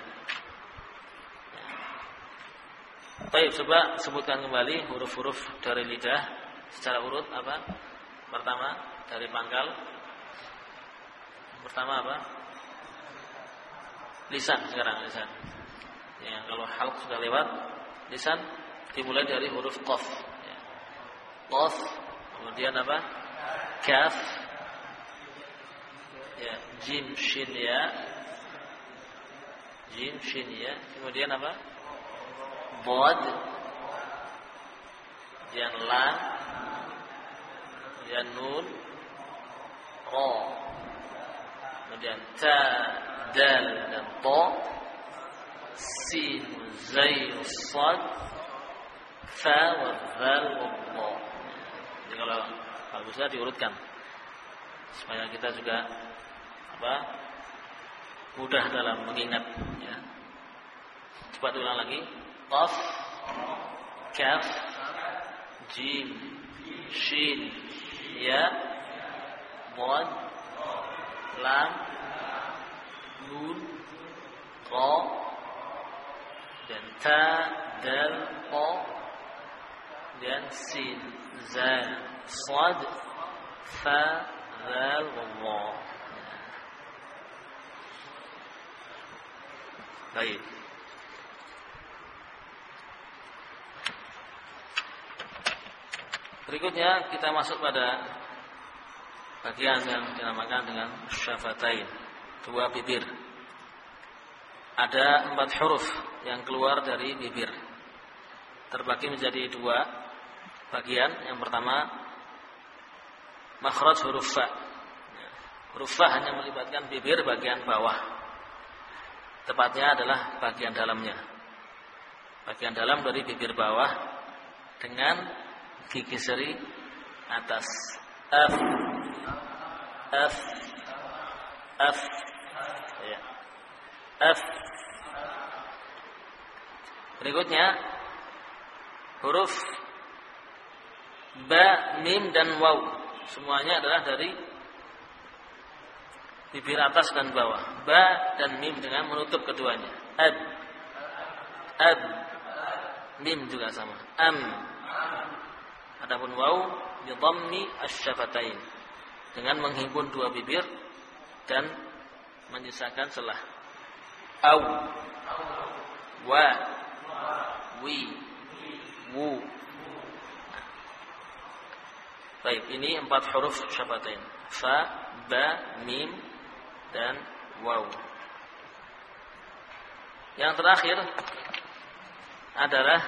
Baik, coba sebutkan kembali huruf-huruf dari lidah secara urut apa? Pertama dari pangkal. Pertama apa? Lisan sekarang lisan. Ya, kalau halq sudah lewat, lisan dimulai dari huruf qaf. Ya. Kemudian apa? Kaf, ya jim shin ya. Jim shin ya. Kemudian apa? Bod. Kemudian lam kemudian nun. Ro. Kemudian ta dal dan to. Sin zai sad. Fa wa dhal wa dha jadi kalau bisa diurutkan supaya kita juga apa mudah dalam mengingat ya. Coba diulang lagi. Qaf kaf jim shin ya dad lam nun ra dan ta dal qa dan sin zal sad fa zal wallah baik Berikutnya kita masuk pada bagian yang dinamakan dengan syafatain, dua bibir. Ada empat huruf yang keluar dari bibir. Terbagi menjadi dua bagian. Yang pertama makhraj huruf fa. Huruf fa hanya melibatkan bibir bagian bawah. Tepatnya adalah bagian dalamnya. Bagian dalam dari bibir bawah dengan gigi seri atas. F F F ya. F Berikutnya huruf ba, mim dan waw. Semuanya adalah dari bibir atas dan bawah. Ba dan mim dengan menutup keduanya. Ad. Ad. Mim juga sama. Am. Adapun waw bi dhammi asy-syafatain. Dengan menghimpun dua bibir dan menyisakan selah. Au. Wa. Wi. Wu. Baik, ini empat huruf syafatain. Fa, ba, mim, dan waw. Yang terakhir adalah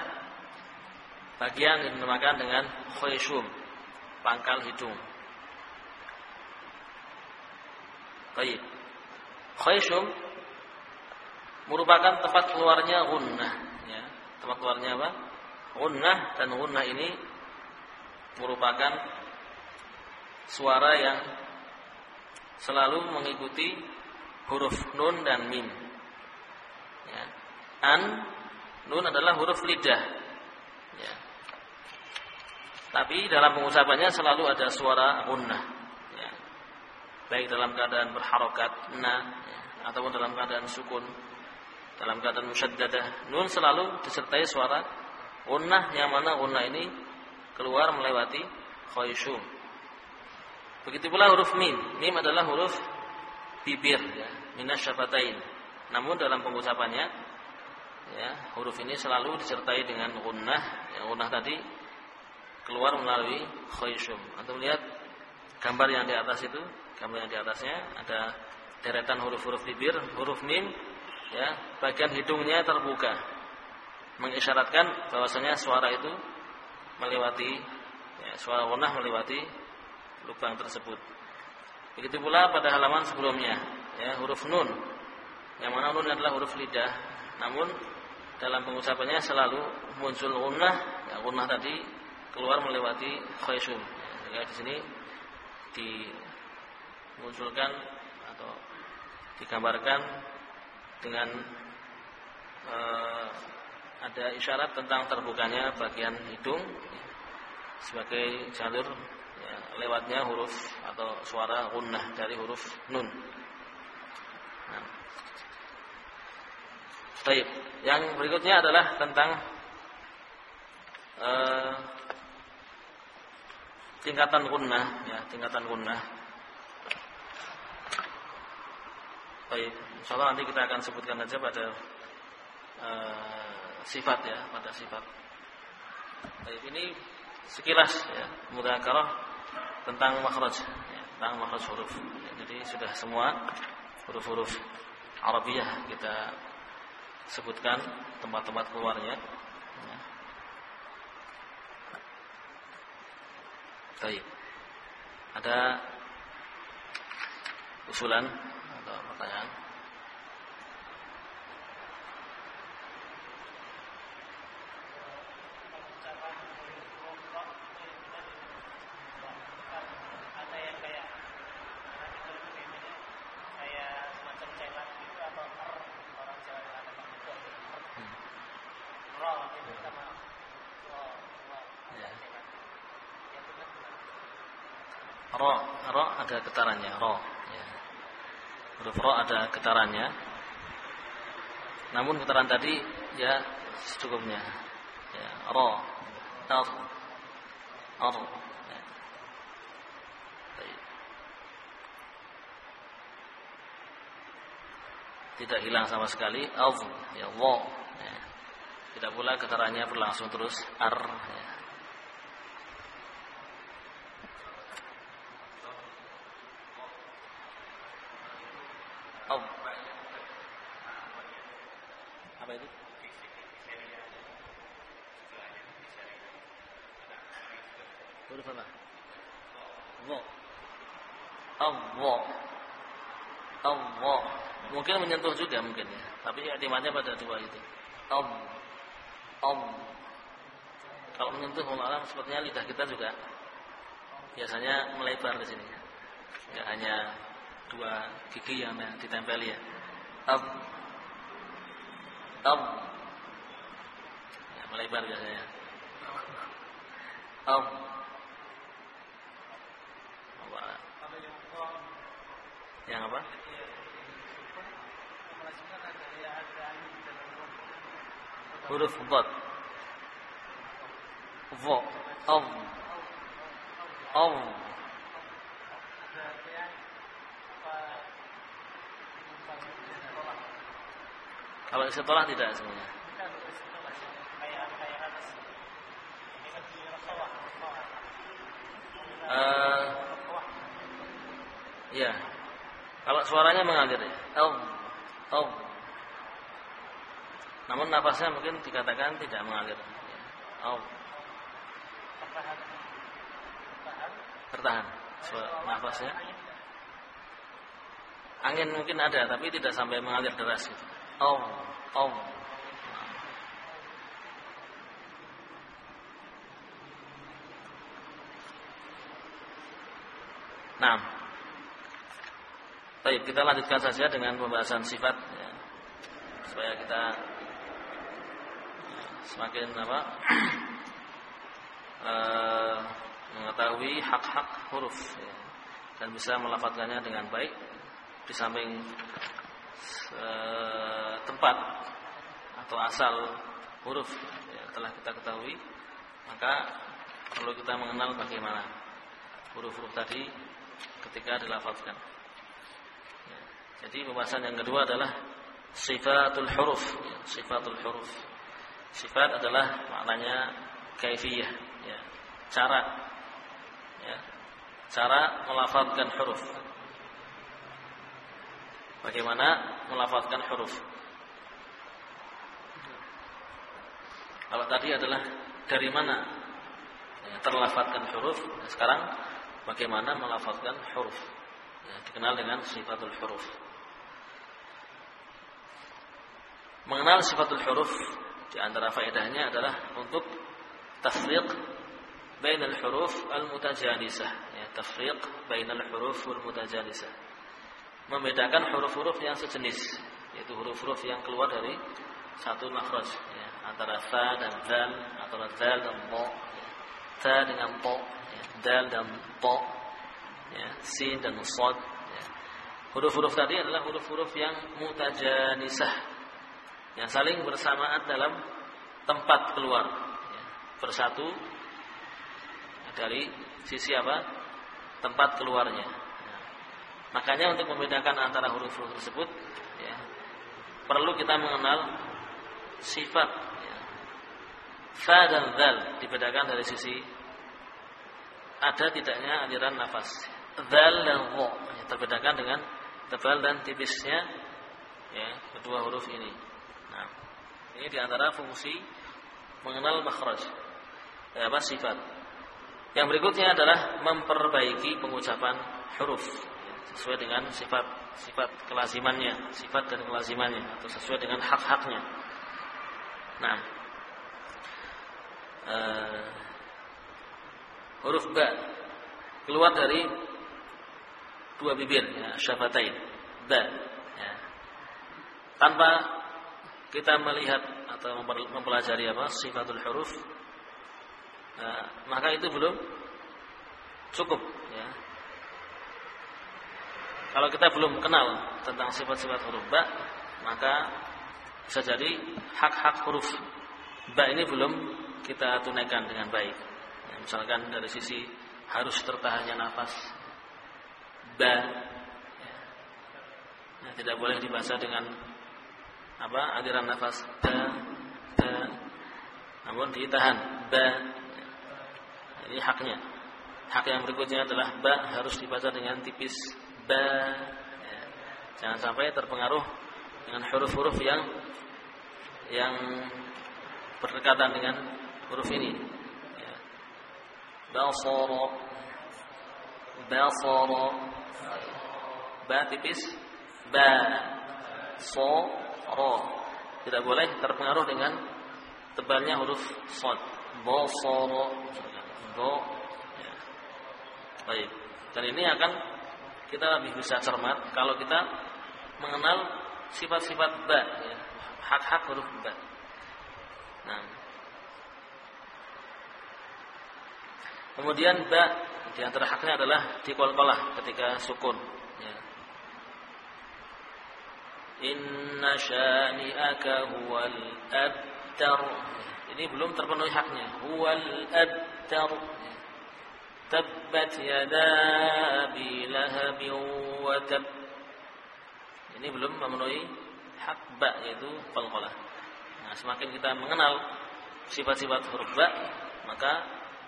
bagian yang dinamakan dengan khayshum, pangkal hidung. Baik. Khayshum merupakan tempat keluarnya gunnah, ya. Tempat keluarnya apa? Gunnah dan gunnah ini merupakan suara yang selalu mengikuti huruf nun dan mim. Ya. An, nun adalah huruf lidah. Ya. Tapi dalam pengucapannya selalu ada suara gunnah. Ya. Baik dalam keadaan berharokat na ya. ataupun dalam keadaan sukun, dalam keadaan musyaddadah. Nun selalu disertai suara gunnah yang mana gunnah ini keluar melewati khayshum. Begitu pula huruf mim. Mim adalah huruf bibir ya, minas syafatain. Namun dalam pengucapannya ya, huruf ini selalu disertai dengan gunnah. Yang gunnah tadi keluar melalui khayshum. Antum lihat gambar yang di atas itu, gambar yang di atasnya ada deretan huruf-huruf bibir, huruf mim ya, bagian hidungnya terbuka. Mengisyaratkan bahwasanya suara itu melewati ya, suara gunnah melewati lubang tersebut. Begitu pula pada halaman sebelumnya, ya, huruf nun. Yang mana nun adalah huruf lidah. Namun dalam pengucapannya selalu muncul gunnah, ya gunnah tadi keluar melewati khayshum. Ya, di sini dimunculkan atau digambarkan dengan eh, ada isyarat tentang terbukanya bagian hidung sebagai jalur lewatnya huruf atau suara gunnah dari huruf nun. Nah. Baik, yang berikutnya adalah tentang uh, tingkatan gunnah, ya, tingkatan gunnah. Baik, insyaallah nanti kita akan sebutkan saja pada uh, sifat ya, pada sifat. Baik, ini sekilas ya, mudzakarah tentang makhraj ya, tentang makhraj huruf. Ya, jadi sudah semua huruf-huruf Arabiah kita sebutkan tempat-tempat keluarnya. Ya. Baik. Ada usulan atau pertanyaan? Ro, ro ada getarannya, ro. Ya. Huruf ro ada getarannya. Namun getaran tadi ya secukupnya. Ya, ro, ar, ar. Tidak hilang sama sekali, al, ya, wo. Ya. Tidak pula getarannya berlangsung terus, ar. Ya. mungkin menyentuh juga mungkin Tapi iktimatnya pada dua itu. Om, om. Kalau menyentuh malam sepertinya lidah kita juga biasanya melebar di sini. Tidak hanya dua gigi yang ditempeli ya. Om, om. Ya, melebar biasanya. Om. Yang apa? Huruf dot vo om om kalau setelah tidak semuanya uh, ya kalau suaranya mengalir ya. Om om namun nafasnya mungkin dikatakan tidak mengalir. Oh. Bertahan. Nafasnya. Angin mungkin ada tapi tidak sampai mengalir deras gitu. Oh, oh. Nah, baik kita lanjutkan saja dengan pembahasan sifat ya, supaya kita semakin apa? E, mengetahui hak-hak huruf ya, dan bisa melafadzkannya dengan baik di samping e, tempat atau asal huruf ya, telah kita ketahui. Maka perlu kita mengenal bagaimana huruf-huruf tadi ketika dilafadzkan ya, jadi pembahasan yang kedua adalah sifatul huruf ya, sifatul huruf Sifat adalah maknanya kaifiyah, ya. cara, ya. cara melafalkan huruf. Bagaimana melafalkan huruf? Kalau tadi adalah dari mana ya, terlafalkan huruf, nah, sekarang bagaimana melafalkan huruf? Ya, dikenal dengan sifatul huruf. Mengenal sifatul huruf di antara faedahnya adalah untuk tafriq bainal huruf al-mutajanisah, ya, tafriq bainal huruf al-mutajanisah. Membedakan huruf-huruf yang sejenis, yaitu huruf-huruf yang keluar dari satu makhraj, ya, antara fa dan dal, antara dal dan mo, ta dengan po, ya, dal dan po, ya, sin dan sad. Ya. Huruf-huruf tadi adalah huruf-huruf yang mutajanisah, yang saling bersamaan dalam tempat keluar ya, bersatu dari sisi apa tempat keluarnya ya. makanya untuk membedakan antara huruf-huruf tersebut ya, perlu kita mengenal sifat ya. fa dan dal dibedakan dari sisi ada tidaknya aliran nafas Zal dan Gho. Ya, terbedakan dengan tebal dan tipisnya ya, kedua huruf ini. Ini di antara fungsi mengenal makhraj. Ya, apa sifat. Yang berikutnya adalah memperbaiki pengucapan huruf sesuai dengan sifat sifat kelazimannya, sifat dan kelazimannya atau sesuai dengan hak-haknya. Nah, uh, huruf ba keluar dari dua bibir ya, syafatain ba ya. tanpa kita melihat atau mempelajari apa? Sifatul huruf. Nah, maka itu belum cukup ya. Kalau kita belum kenal tentang sifat-sifat huruf ba maka bisa jadi hak-hak huruf ba ini belum kita tunaikan dengan baik. Ya, misalkan dari sisi harus tertahannya nafas ba ya. Nah, tidak boleh dibaca dengan apa? Aliran nafas. Ba ba. Namun ditahan. Ba. Ini haknya. Hak yang berikutnya adalah ba harus dibaca dengan tipis. Ba. Jangan sampai terpengaruh dengan huruf-huruf yang yang berdekatan dengan huruf ini. Ya. basara. Basara. Ba tipis. Ba. So ro tidak boleh terpengaruh dengan tebalnya huruf sod basara do. Ya. baik. Dan ini akan kita lebih bisa cermat kalau kita mengenal sifat-sifat ba ya. hak-hak huruf ba. Nah. Kemudian ba di antara haknya adalah dikolkolah ketika sukun Inna syani'aka huwal abtar. Ini belum terpenuhi haknya. Huwal abtar. Tabbat yada abi lahabin wa tab. Ini belum memenuhi hak ba yaitu qalqalah. Nah, semakin kita mengenal sifat-sifat huruf ba, maka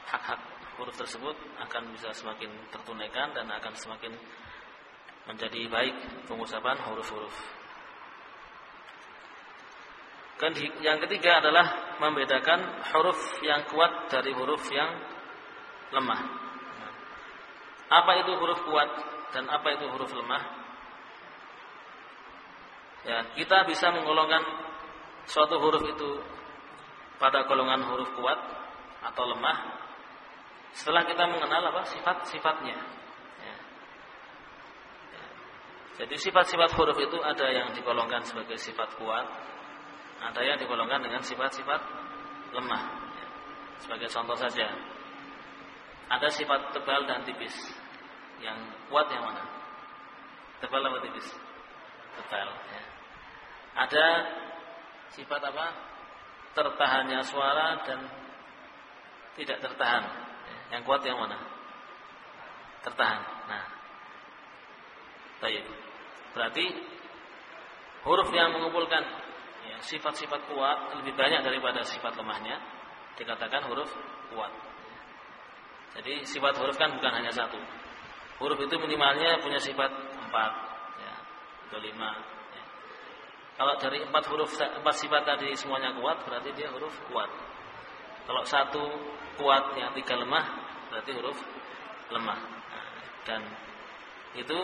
hak-hak huruf tersebut akan bisa semakin tertunaikan dan akan semakin menjadi baik pengucapan huruf-huruf. Dan yang ketiga adalah membedakan huruf yang kuat dari huruf yang lemah. Apa itu huruf kuat dan apa itu huruf lemah? Ya, kita bisa menggolongkan suatu huruf itu pada golongan huruf kuat atau lemah setelah kita mengenal apa sifat-sifatnya. Ya. Ya. Jadi sifat-sifat huruf itu ada yang digolongkan sebagai sifat kuat, ada yang digolongkan dengan sifat-sifat lemah. Sebagai contoh saja, ada sifat tebal dan tipis. Yang kuat yang mana? Tebal atau tipis? Tebal. Ya. Ada sifat apa? Tertahannya suara dan tidak tertahan. Ya. Yang kuat yang mana? Tertahan. Nah, baik. Berarti huruf yang mengumpulkan sifat-sifat kuat lebih banyak daripada sifat lemahnya dikatakan huruf kuat. Jadi sifat huruf kan bukan hanya satu. Huruf itu minimalnya punya sifat empat, ya, atau lima. Ya. Kalau dari empat huruf empat sifat tadi semuanya kuat, berarti dia huruf kuat. Kalau satu kuat yang tiga lemah, berarti huruf lemah. Dan itu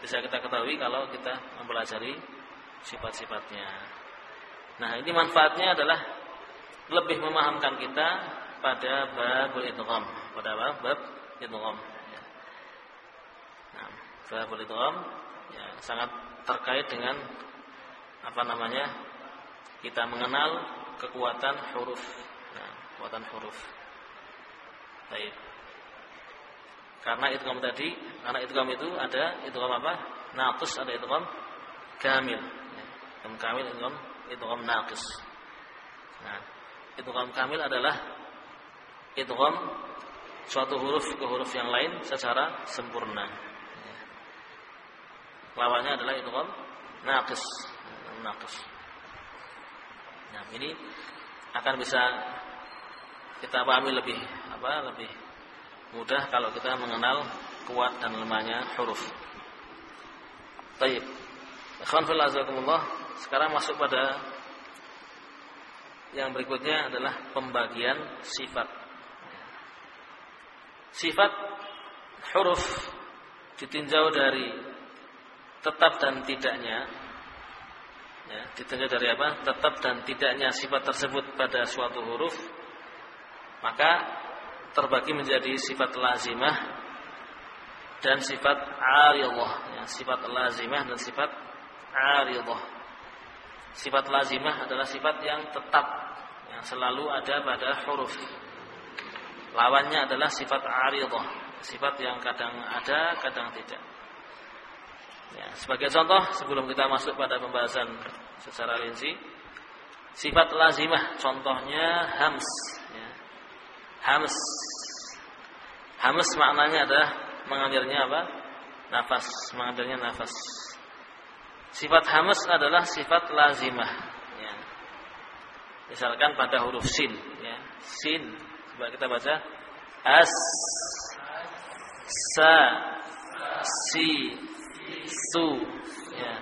bisa kita ketahui kalau kita mempelajari sifat-sifatnya. Nah, ini manfaatnya adalah lebih memahamkan kita pada babul idgham, pada bab idgham. Ya. Nah, babul idgham ya, sangat terkait dengan apa namanya? Kita mengenal kekuatan huruf. Nah, kekuatan huruf. Baik. Karena idgham tadi, karena idgham itu ada idgham apa? Naqis ada idgham kamil. Ya. Idgham kamil idgham idgham naqis. Nah, idgham kamil adalah idgham suatu huruf ke huruf yang lain secara sempurna. Lawannya adalah idgham naqis. Naqis. Nah, ini akan bisa kita pahami lebih apa lebih mudah kalau kita mengenal kuat dan lemahnya huruf. Baik. Ikhwan fillah Sekarang masuk pada yang berikutnya adalah pembagian sifat. Sifat huruf ditinjau dari tetap dan tidaknya. Ya, ditinjau dari apa? Tetap dan tidaknya sifat tersebut pada suatu huruf. Maka terbagi menjadi sifat lazimah dan sifat aridah. Ya, sifat lazimah dan sifat aridah. Sifat lazimah adalah sifat yang tetap yang selalu ada pada huruf. Lawannya adalah sifat aridah, sifat yang kadang ada, kadang tidak. Ya, sebagai contoh sebelum kita masuk pada pembahasan secara rinci, sifat lazimah contohnya hams. Ya. Hams. Hams maknanya adalah mengalirnya apa? Nafas, mengalirnya nafas. Sifat hamas adalah sifat lazimah. Ya. Misalkan pada huruf sin, ya. sin. Coba kita baca as, sa, si, su. Ya.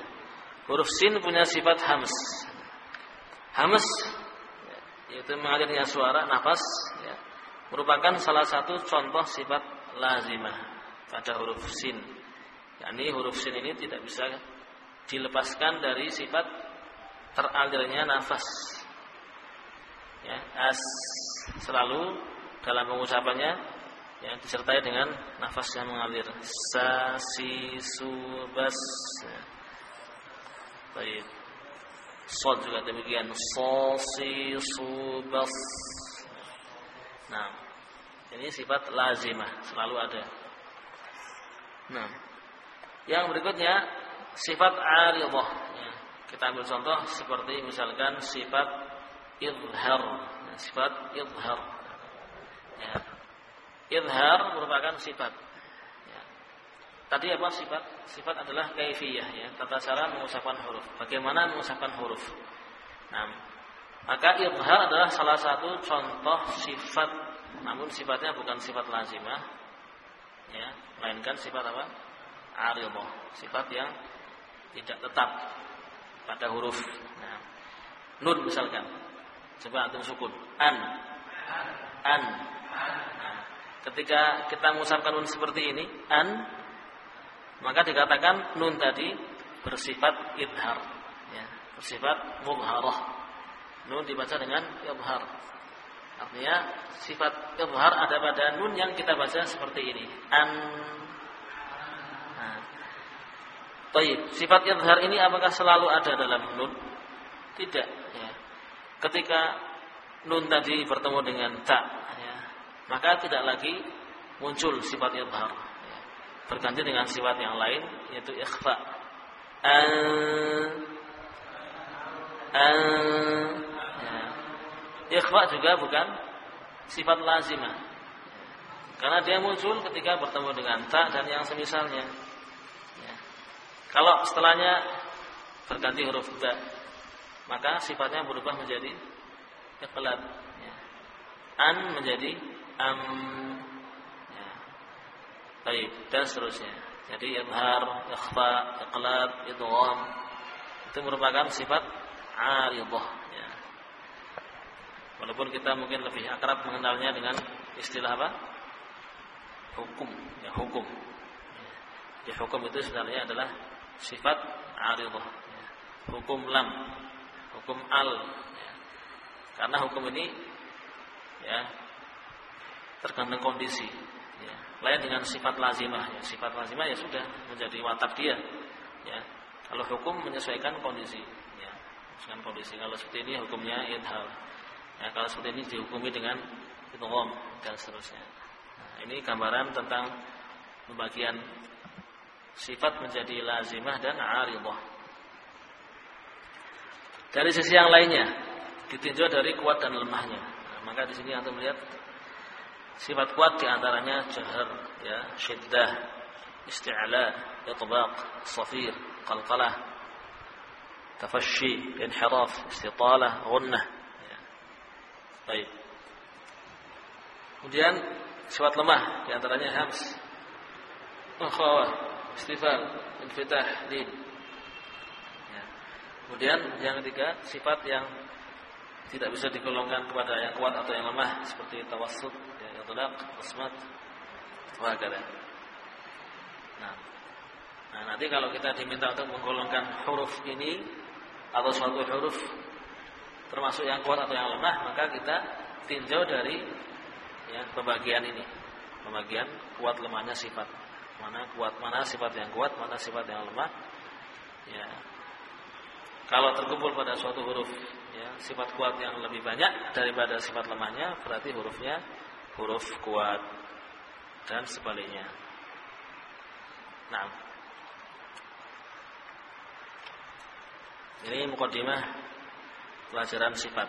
Huruf sin punya sifat hamas. Hamas ya, yaitu mengalirnya suara, nafas, ya, merupakan salah satu contoh sifat lazimah pada huruf sin. Yani huruf sin ini tidak bisa dilepaskan dari sifat teralirnya nafas. Ya, as selalu dalam pengucapannya yang disertai dengan nafas yang mengalir. Sa si su bas. Ya. Baik. Sol juga demikian. So si su bas. Nah, ini sifat lazimah selalu ada. Nah, yang berikutnya sifat aridah. Ya. Kita ambil contoh seperti misalkan sifat idhar. Ya, sifat idhar. Ya. Idhar merupakan sifat. Ya. Tadi apa sifat? Sifat adalah kaifiyah ya, tata cara mengucapkan huruf. Bagaimana mengucapkan huruf? Nah, maka idhar adalah salah satu contoh sifat namun sifatnya bukan sifat lazimah ya, melainkan sifat apa? Aridah, sifat yang tidak tetap pada huruf. Nah, nun misalkan. Coba antum sukun. An. An. Nah, ketika kita mengucapkan nun seperti ini, an, maka dikatakan nun tadi bersifat idhar. Ya, bersifat mubharah. Nun dibaca dengan idhar. Artinya sifat idhar ada pada nun yang kita baca seperti ini. An Baik, sifat izhar ini apakah selalu ada dalam nun? Tidak. Ya. Ketika nun tadi bertemu dengan tak, ya, maka tidak lagi muncul sifat izhar. Ya. Berganti dengan sifat yang lain, yaitu ikhfa. An, ya. Ikhfa juga bukan sifat lazimah. Karena dia muncul ketika bertemu dengan tak dan yang semisalnya. Kalau setelahnya berganti huruf ba, maka sifatnya berubah menjadi iqlab. Ya. An menjadi am. Ya. Baik, dan seterusnya. Jadi izhar, ikhfa, iqlab, idgham itu merupakan sifat aridah ya. Walaupun kita mungkin lebih akrab mengenalnya dengan istilah apa? Hukum, ya hukum. Ya, hukum itu sebenarnya adalah sifat aridah hukum lam. Hukum al. Karena hukum ini ya tergantung kondisi ya. lain dengan sifat lazimah ya. sifat lazimah ya sudah menjadi watak dia ya. Kalau hukum menyesuaikan kondisi ya. Dengan kondisi. Kalau seperti ini hukumnya idhal ya. Kalau seperti ini dihukumi dengan idgham dan seterusnya. Nah, ini gambaran tentang pembagian sifat menjadi lazimah dan aridah. Dari sisi yang lainnya, ditinjau dari kuat dan lemahnya. Nah, maka di sini antum melihat sifat kuat di antaranya jahar, ya, syiddah, isti'ala, itbaq, safir, qalqalah, tafashshi, inhiraf, istitalah, ghunnah. Ya. Baik. Kemudian sifat lemah di antaranya hams, Ukhawah, istifal, infitah, din. Ya. Kemudian yang ketiga, sifat yang tidak bisa digolongkan kepada yang kuat atau yang lemah seperti tawassut, ya, itlaq, wasmat, wahakala. Nah, nah, nanti kalau kita diminta untuk menggolongkan huruf ini atau suatu huruf termasuk yang kuat atau yang lemah, maka kita tinjau dari ya, pembagian ini, pembagian kuat lemahnya sifat mana kuat mana sifat yang kuat mana sifat yang lemah. Ya. Kalau terkumpul pada suatu huruf ya sifat kuat yang lebih banyak daripada sifat lemahnya berarti hurufnya huruf kuat dan sebaliknya. Nah ini mukadimah pelajaran sifat.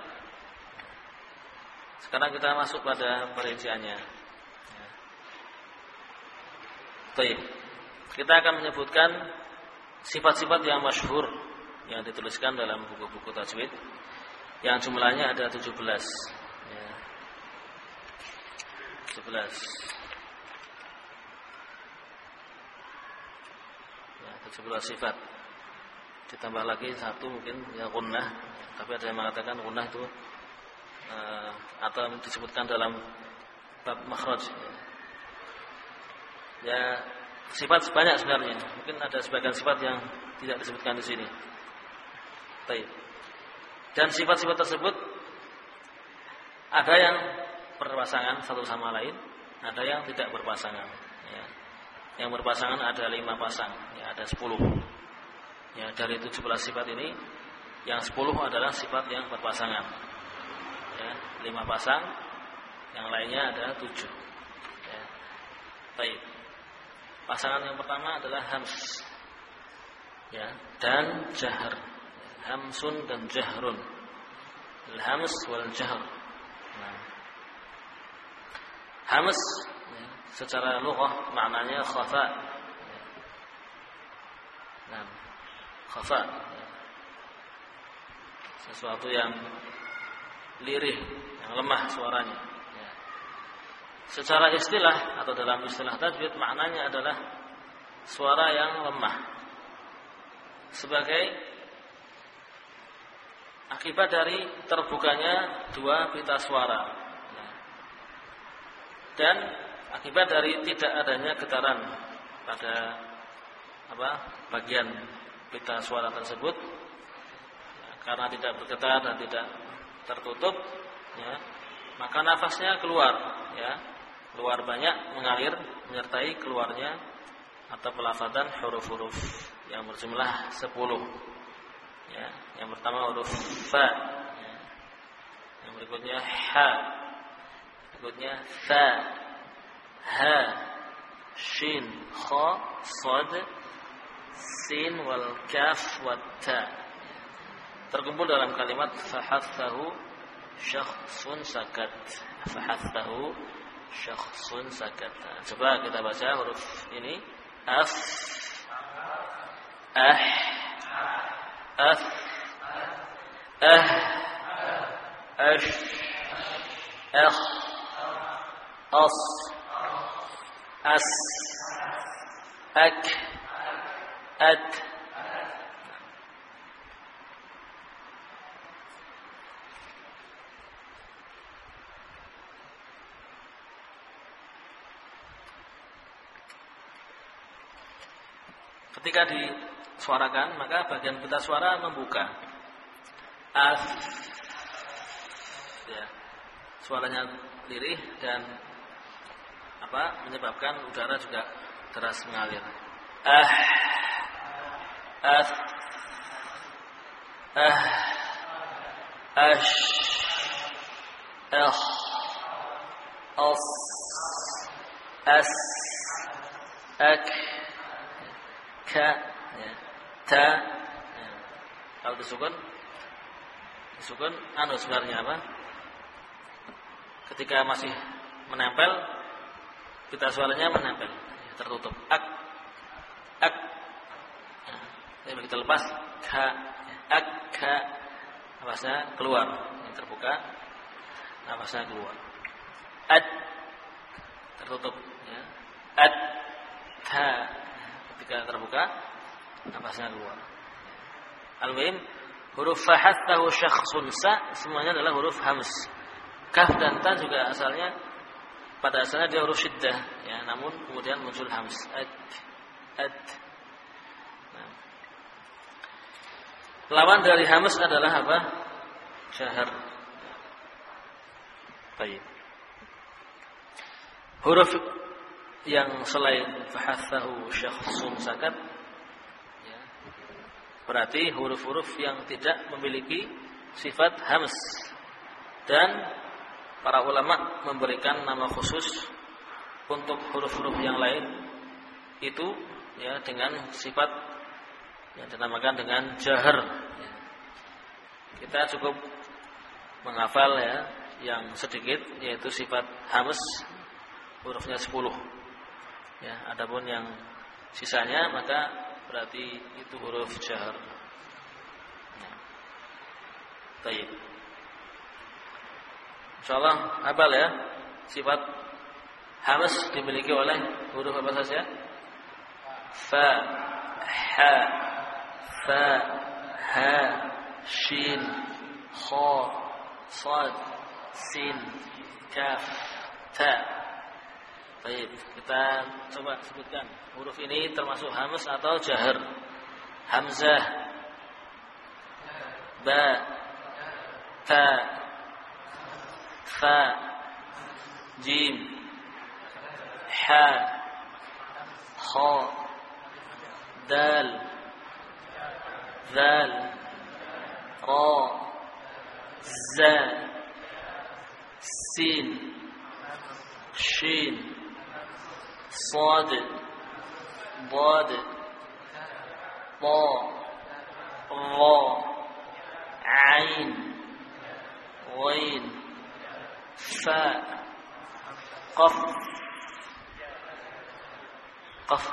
Sekarang kita masuk pada perinciannya Baik. Kita akan menyebutkan sifat-sifat yang masyhur yang dituliskan dalam buku-buku tajwid yang jumlahnya ada 17. Ya. 17. Ya, 17 sifat. Ditambah lagi satu mungkin ya gunnah, tapi ada yang mengatakan gunnah itu uh, atau disebutkan dalam bab makhraj ya sifat sebanyak sebenarnya. Mungkin ada sebagian sifat yang tidak disebutkan di sini. Baik. Dan sifat-sifat tersebut ada yang berpasangan satu sama lain, ada yang tidak berpasangan. Ya. Yang berpasangan ada lima pasang, ya, ada sepuluh. Ya, dari tujuh belas sifat ini, yang sepuluh adalah sifat yang berpasangan. Ya, lima pasang, yang lainnya ada tujuh. Ya. Baik. Pasangan yang pertama adalah hams. Ya, dan jahar. Hamsun dan jahrun. Al-hams wal jahr. Nah. Hams ya, secara lughah maknanya khafa. Ya. Nah, khafa. Ya. Sesuatu yang lirih, yang lemah suaranya. Secara istilah atau dalam istilah tajwid maknanya adalah suara yang lemah. Sebagai akibat dari terbukanya dua pita suara. Dan akibat dari tidak adanya getaran pada apa bagian pita suara tersebut karena tidak bergetar dan tidak tertutup ya maka nafasnya keluar ya keluar banyak mengalir menyertai keluarnya atau pelafatan huruf-huruf yang berjumlah 10. Ya, yang pertama huruf fa. Ya. Yang berikutnya ha. Berikutnya fa. Ha. Shin, kha, sad, sin wal kaf wat ta. Terkumpul dalam kalimat fahathahu syakhsun sakat. Fahathahu syakhsun sakata. Coba kita baca huruf ini. Af ah af ah ash akh as as ak ad Ketika disuarakan, maka bagian pita suara membuka. As ya. Suaranya lirih dan apa? menyebabkan udara juga deras mengalir. Ah as ah ash ah as as ak ka ya. ta ya. kalau disukun disukun anu sebenarnya apa ketika masih menempel kita suaranya menempel tertutup ak ak ya. kita lepas ka ya. ak ka nafasnya keluar yang terbuka nafasnya keluar ad tertutup ya ad ta ketika terbuka napasnya keluar. Al-muhim huruf fahathahu syakhsun sa semuanya adalah huruf hams. Kaf dan ta juga asalnya pada asalnya dia huruf syiddah ya namun kemudian muncul hams. Ad ad. Nah. lawan dari hams adalah apa? Syahar baik. Huruf yang selain fahathahu syakhsun sakat ya, berarti huruf-huruf yang tidak memiliki sifat hams dan para ulama memberikan nama khusus untuk huruf-huruf yang lain itu ya dengan sifat yang dinamakan dengan jahar ya. kita cukup menghafal ya yang sedikit yaitu sifat hams hurufnya 10 Ya, adapun yang sisanya maka berarti itu huruf jar. Ya. Baik. Insyaallah hafal ya sifat hamas dimiliki oleh huruf apa saja? Fa, ha, fa, ha, shin, kha, sad, sin, kaf, ta. Baik, kita coba sebutkan huruf ini termasuk hamas atau jahar. Hamzah, ba, ta, fa, jim, ha, kha, dal, zal, ra, za, sin, shin صاد ضاد ضاء ظا عين غين فاء قف قف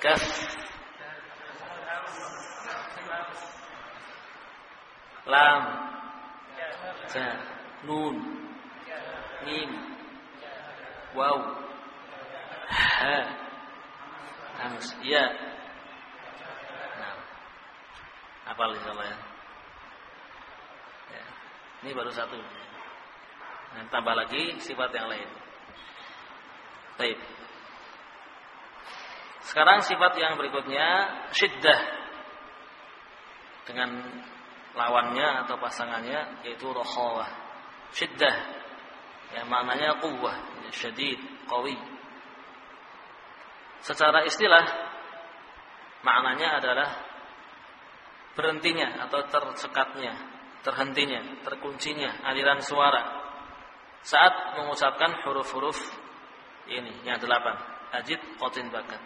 كف. لام تاء نون ميم واو. Ha hams ya nah apa insyaallah ya? Ya ini baru satu. Nah, tambah lagi sifat yang lain. Baik. Sekarang sifat yang berikutnya syiddah. Dengan lawannya atau pasangannya yaitu rokhawah syiddah. Ya maknanya kuwah syadid qawi Secara istilah maknanya adalah berhentinya atau tersekatnya, terhentinya, terkuncinya aliran suara saat mengucapkan huruf-huruf ini yang delapan, ajid, qatin, bakat.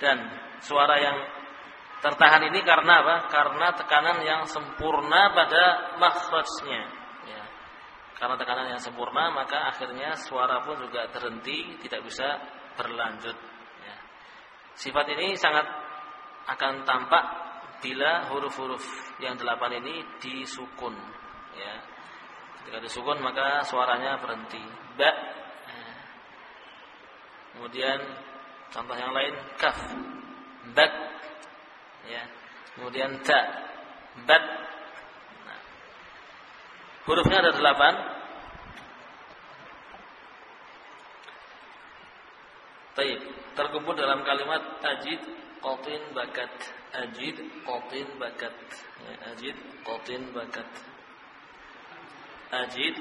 Dan suara yang tertahan ini karena apa? Karena tekanan yang sempurna pada makhrajnya. Ya. Karena tekanan yang sempurna maka akhirnya suara pun juga terhenti, tidak bisa berlanjut. Sifat ini sangat akan tampak bila huruf-huruf yang delapan ini disukun. Ya. Ketika disukun maka suaranya berhenti. Ba. Kemudian contoh yang lain kaf. Bak. Ya. Kemudian ta. Bat. Nah. Hurufnya ada delapan. Baik terkumpul dalam kalimat ajid qatin bakat. Ajid qatin bakat. Ya, ajid qatin bakat. Ajid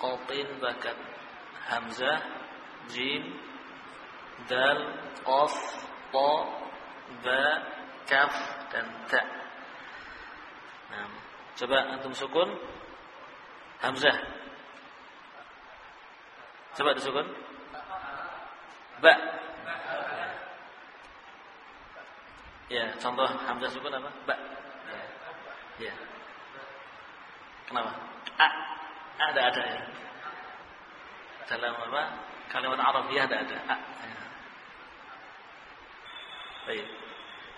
qatin bakat. Hamzah jim dal qaf ta ba kaf dan ta. Nah, coba antum sukun. Hamzah. Coba disukun. Ba Ya, contoh hamzah sukun apa? Ba. Ya. Kenapa? A. A ada ada ya. Dalam apa? Kalimat Arabiah ada ada. A. Ya. Baik.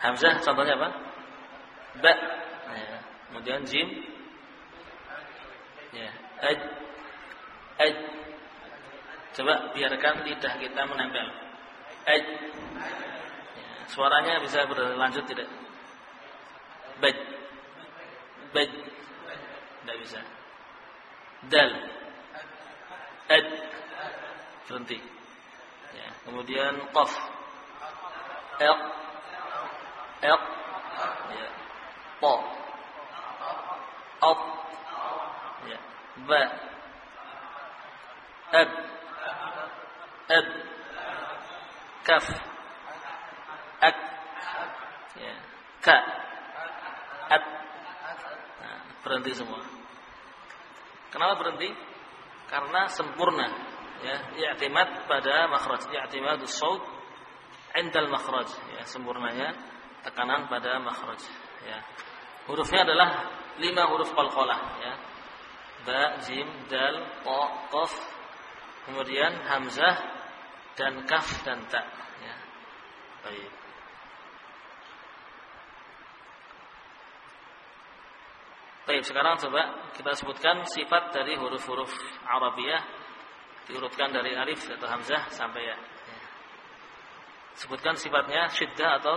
Hamzah contohnya apa? Ba. Ya. Kemudian jim. Ya. Aj. Aj. Coba biarkan lidah kita menempel. Aj. Ya, suaranya bisa berlanjut tidak? Baj. Baj. Tidak bisa. Dal. Ad. Berhenti. Ya, kemudian qaf. Eq. Eq. Ya. Po. Op. Ya. Ba. Ab. Ab. Kaf. Ak. Ya. Ka. At. Nah, berhenti semua. Kenapa berhenti? Karena sempurna ya, i'timad pada makhraj, i'timadus saut indal makhraj, ya, sempurnanya tekanan pada makhraj, ya. Hurufnya adalah lima huruf qalqalah, ya. Ba, jim, dal, ta, qaf, kemudian hamzah dan kaf dan ta, ya. Baik. Baik, sekarang coba kita sebutkan sifat dari huruf-huruf Arabiyah diurutkan dari alif atau hamzah sampai ya. Sebutkan sifatnya syiddah atau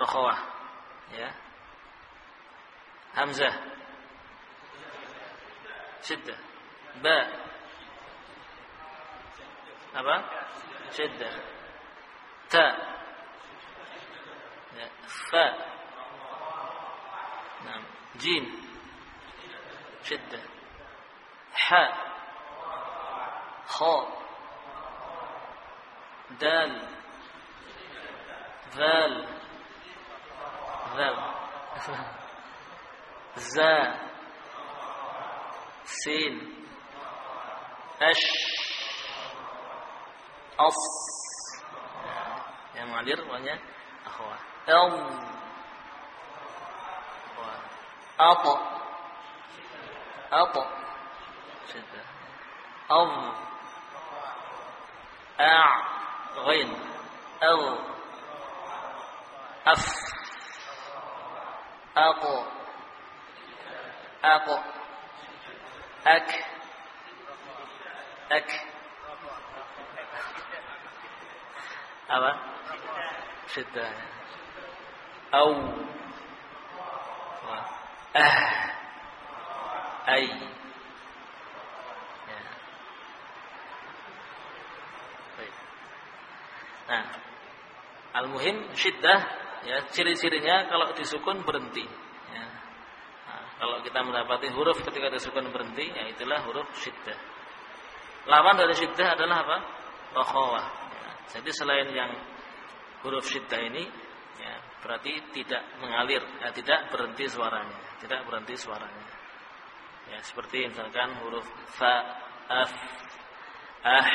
rokhawah. Ya. Hamzah. Syiddah. Ba. أبا؟ جدة. تاء فاء نعم. جيم جدة. حاء خاء دال. ذال. ذال زا. سين. أش. أص yang mengalir banyak akhwat el ato ato sudah al أع غين أو أف أق أق أك أك apa syiddah au ah ai Nah, al-muhim syiddah ya ciri-cirinya kalau disukun berhenti. Ya. Nah, kalau kita mendapati huruf ketika disukun berhenti, ya itulah huruf syiddah. Lawan dari syiddah adalah apa? Rokhawah. Jadi selain yang huruf syiddah ini, ya berarti tidak mengalir, ya, tidak berhenti suaranya, tidak berhenti suaranya. Ya seperti misalkan huruf fa, af, ah,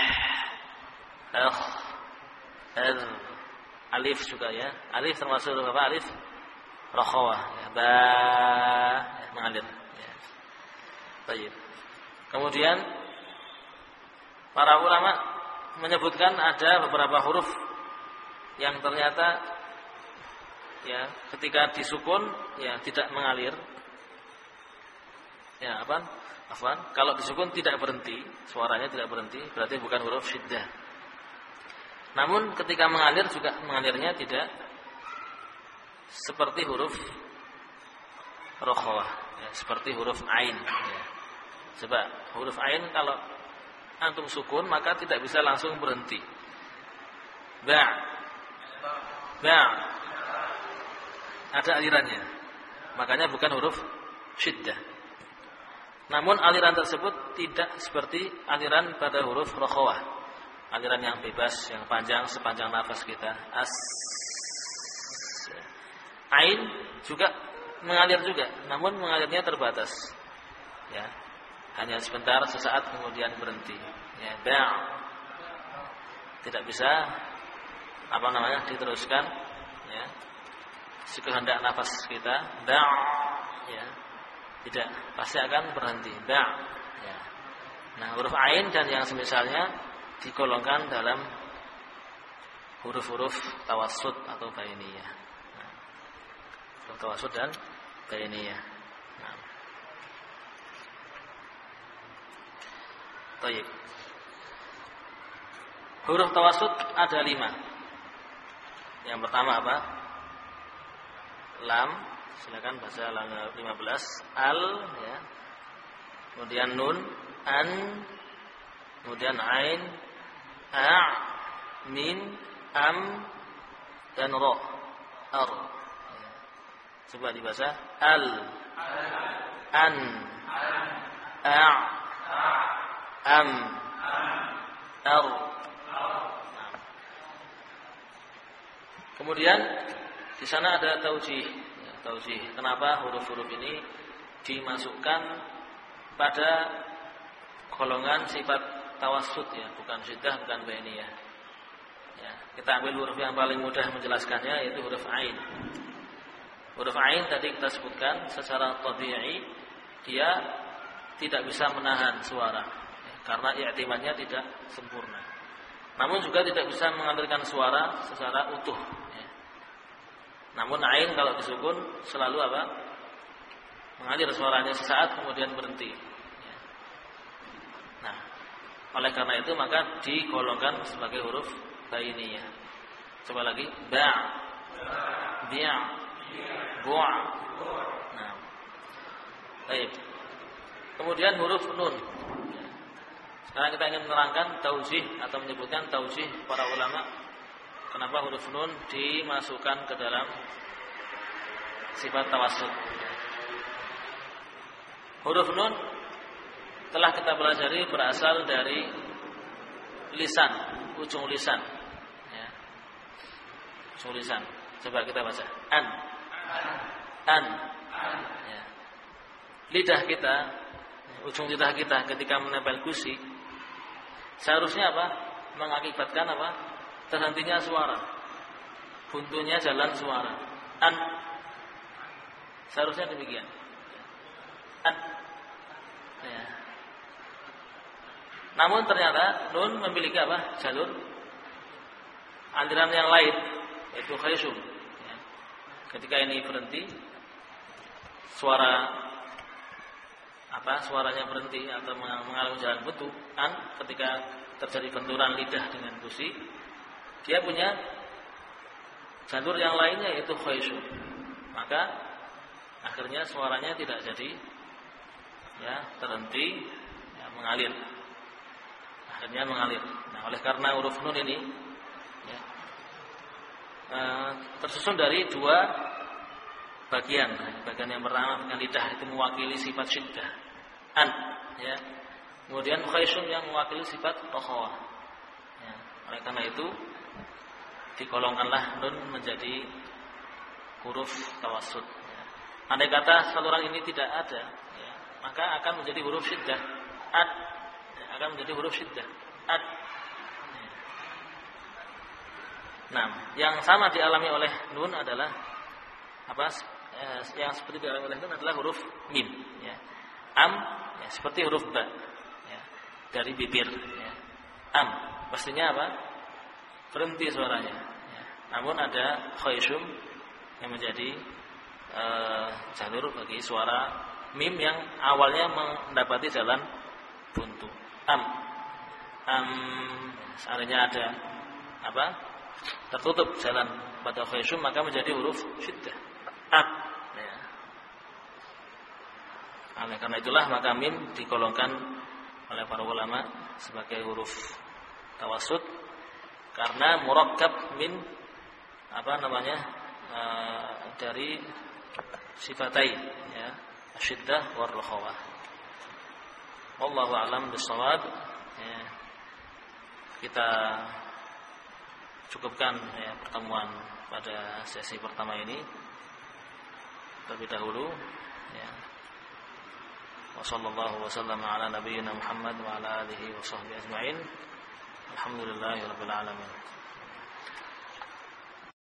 ah R alif juga ya. Alif termasuk apa? Alif rokhawah ya. Ba ya, mengalir ya. Baik. Kemudian para ulama menyebutkan ada beberapa huruf yang ternyata ya ketika disukun ya tidak mengalir. Ya, apa? Afwan, kalau disukun tidak berhenti, suaranya tidak berhenti, berarti bukan huruf syiddah. Namun ketika mengalir juga mengalirnya tidak seperti huruf rokhawah, ya, seperti huruf ain. Ya. Coba huruf ain kalau antum sukun maka tidak bisa langsung berhenti. Ba, ba, ada alirannya. Makanya bukan huruf syiddah. Namun aliran tersebut tidak seperti aliran pada huruf rokhawah aliran yang bebas, yang panjang sepanjang nafas kita. As. Ain juga mengalir juga, namun mengalirnya terbatas. Ya. Hanya sebentar, sesaat kemudian berhenti. Ya, ba' tidak bisa apa namanya diteruskan ya. Sekehendak nafas kita, ba' ya. Tidak, pasti akan berhenti. Ba' ya. Nah, huruf ain dan yang semisalnya digolongkan dalam huruf-huruf tawasud atau bainiyah. Nah, tawasud dan bainiyah. Nah. Baik. Huruf tawasud ada lima. Yang pertama apa? Lam. Silakan baca lam 15. Al. Ya. Kemudian nun. An. Kemudian ain. A. Min. Am. Dan ro. Ar. Ya. Coba dibaca. Al. An. A. Am. Ar. Kemudian di sana ada taujih. Ya, taujih. Kenapa huruf-huruf ini dimasukkan pada golongan sifat tawassut ya, bukan syiddah, bukan bainiyah. Ya, kita ambil huruf yang paling mudah menjelaskannya yaitu huruf ain. Huruf ain tadi kita sebutkan secara tabi'i dia tidak bisa menahan suara ya, karena i'timadnya tidak sempurna. Namun juga tidak bisa mengambilkan suara secara utuh namun ain kalau disukun selalu apa? Mengalir suaranya sesaat kemudian berhenti. Ya. Nah, oleh karena itu maka digolongkan sebagai huruf bainiyah. Coba lagi, ba, dia, bu'a. Nah, baik. Kemudian huruf nun. Sekarang kita ingin menerangkan taujih atau menyebutkan taujih para ulama Kenapa huruf nun dimasukkan ke dalam sifat tawasud? Huruf nun telah kita pelajari berasal dari lisan, ujung lisan. Ya. Ujung lisan. Coba kita baca. An. An. Ya. Lidah kita, ujung lidah kita ketika menempel gusi, seharusnya apa? Mengakibatkan apa? terhentinya suara. Buntunya jalan suara. An. Seharusnya demikian. An. Ya. Namun ternyata nun memiliki apa? Jalur aliran yang lain yaitu khaysum. Ya. Ketika ini berhenti suara apa suaranya berhenti atau mengalami jalan buntu an ketika terjadi benturan lidah dengan gusi dia punya jalur yang lainnya yaitu khaisu. Maka akhirnya suaranya tidak jadi ya terhenti ya, mengalir. Akhirnya mengalir. Nah, oleh karena huruf nun ini ya, e, tersusun dari dua bagian. Bagian yang pertama dengan lidah itu mewakili sifat syiddah. An ya. Kemudian khaisun yang mewakili sifat rokhawah. Ya. Oleh karena itu dikolongkanlah nun menjadi huruf tawasud. Ya. Andai kata saluran ini tidak ada, ya, maka akan menjadi huruf syiddah. Ad ya, akan menjadi huruf syiddah. Ad. Ya. Nah, yang sama dialami oleh nun adalah apa? Ya, yang seperti dialami oleh nun adalah huruf mim. Ya. Am, ya, seperti huruf ba, ya, dari bibir. Ya. Am, pastinya apa? Berhenti suaranya. Namun ada khayshum yang menjadi uh, jalur bagi suara mim yang awalnya mendapati jalan buntu. Am. Am seandainya ada apa? tertutup jalan pada khayshum maka menjadi huruf syiddah. Am. Ya. Oleh karena itulah maka mim digolongkan oleh para ulama sebagai huruf tawasud karena murakkab min apa namanya e, dari sifatai ya syiddah war rakhawah wallahu alam bisawab ya, kita cukupkan ya, pertemuan pada sesi pertama ini terlebih dahulu ya wasallallahu wasallam ala nabiyyina Muhammad wa ala alihi wa sahbihi ajma'in alhamdulillahi rabbil alamin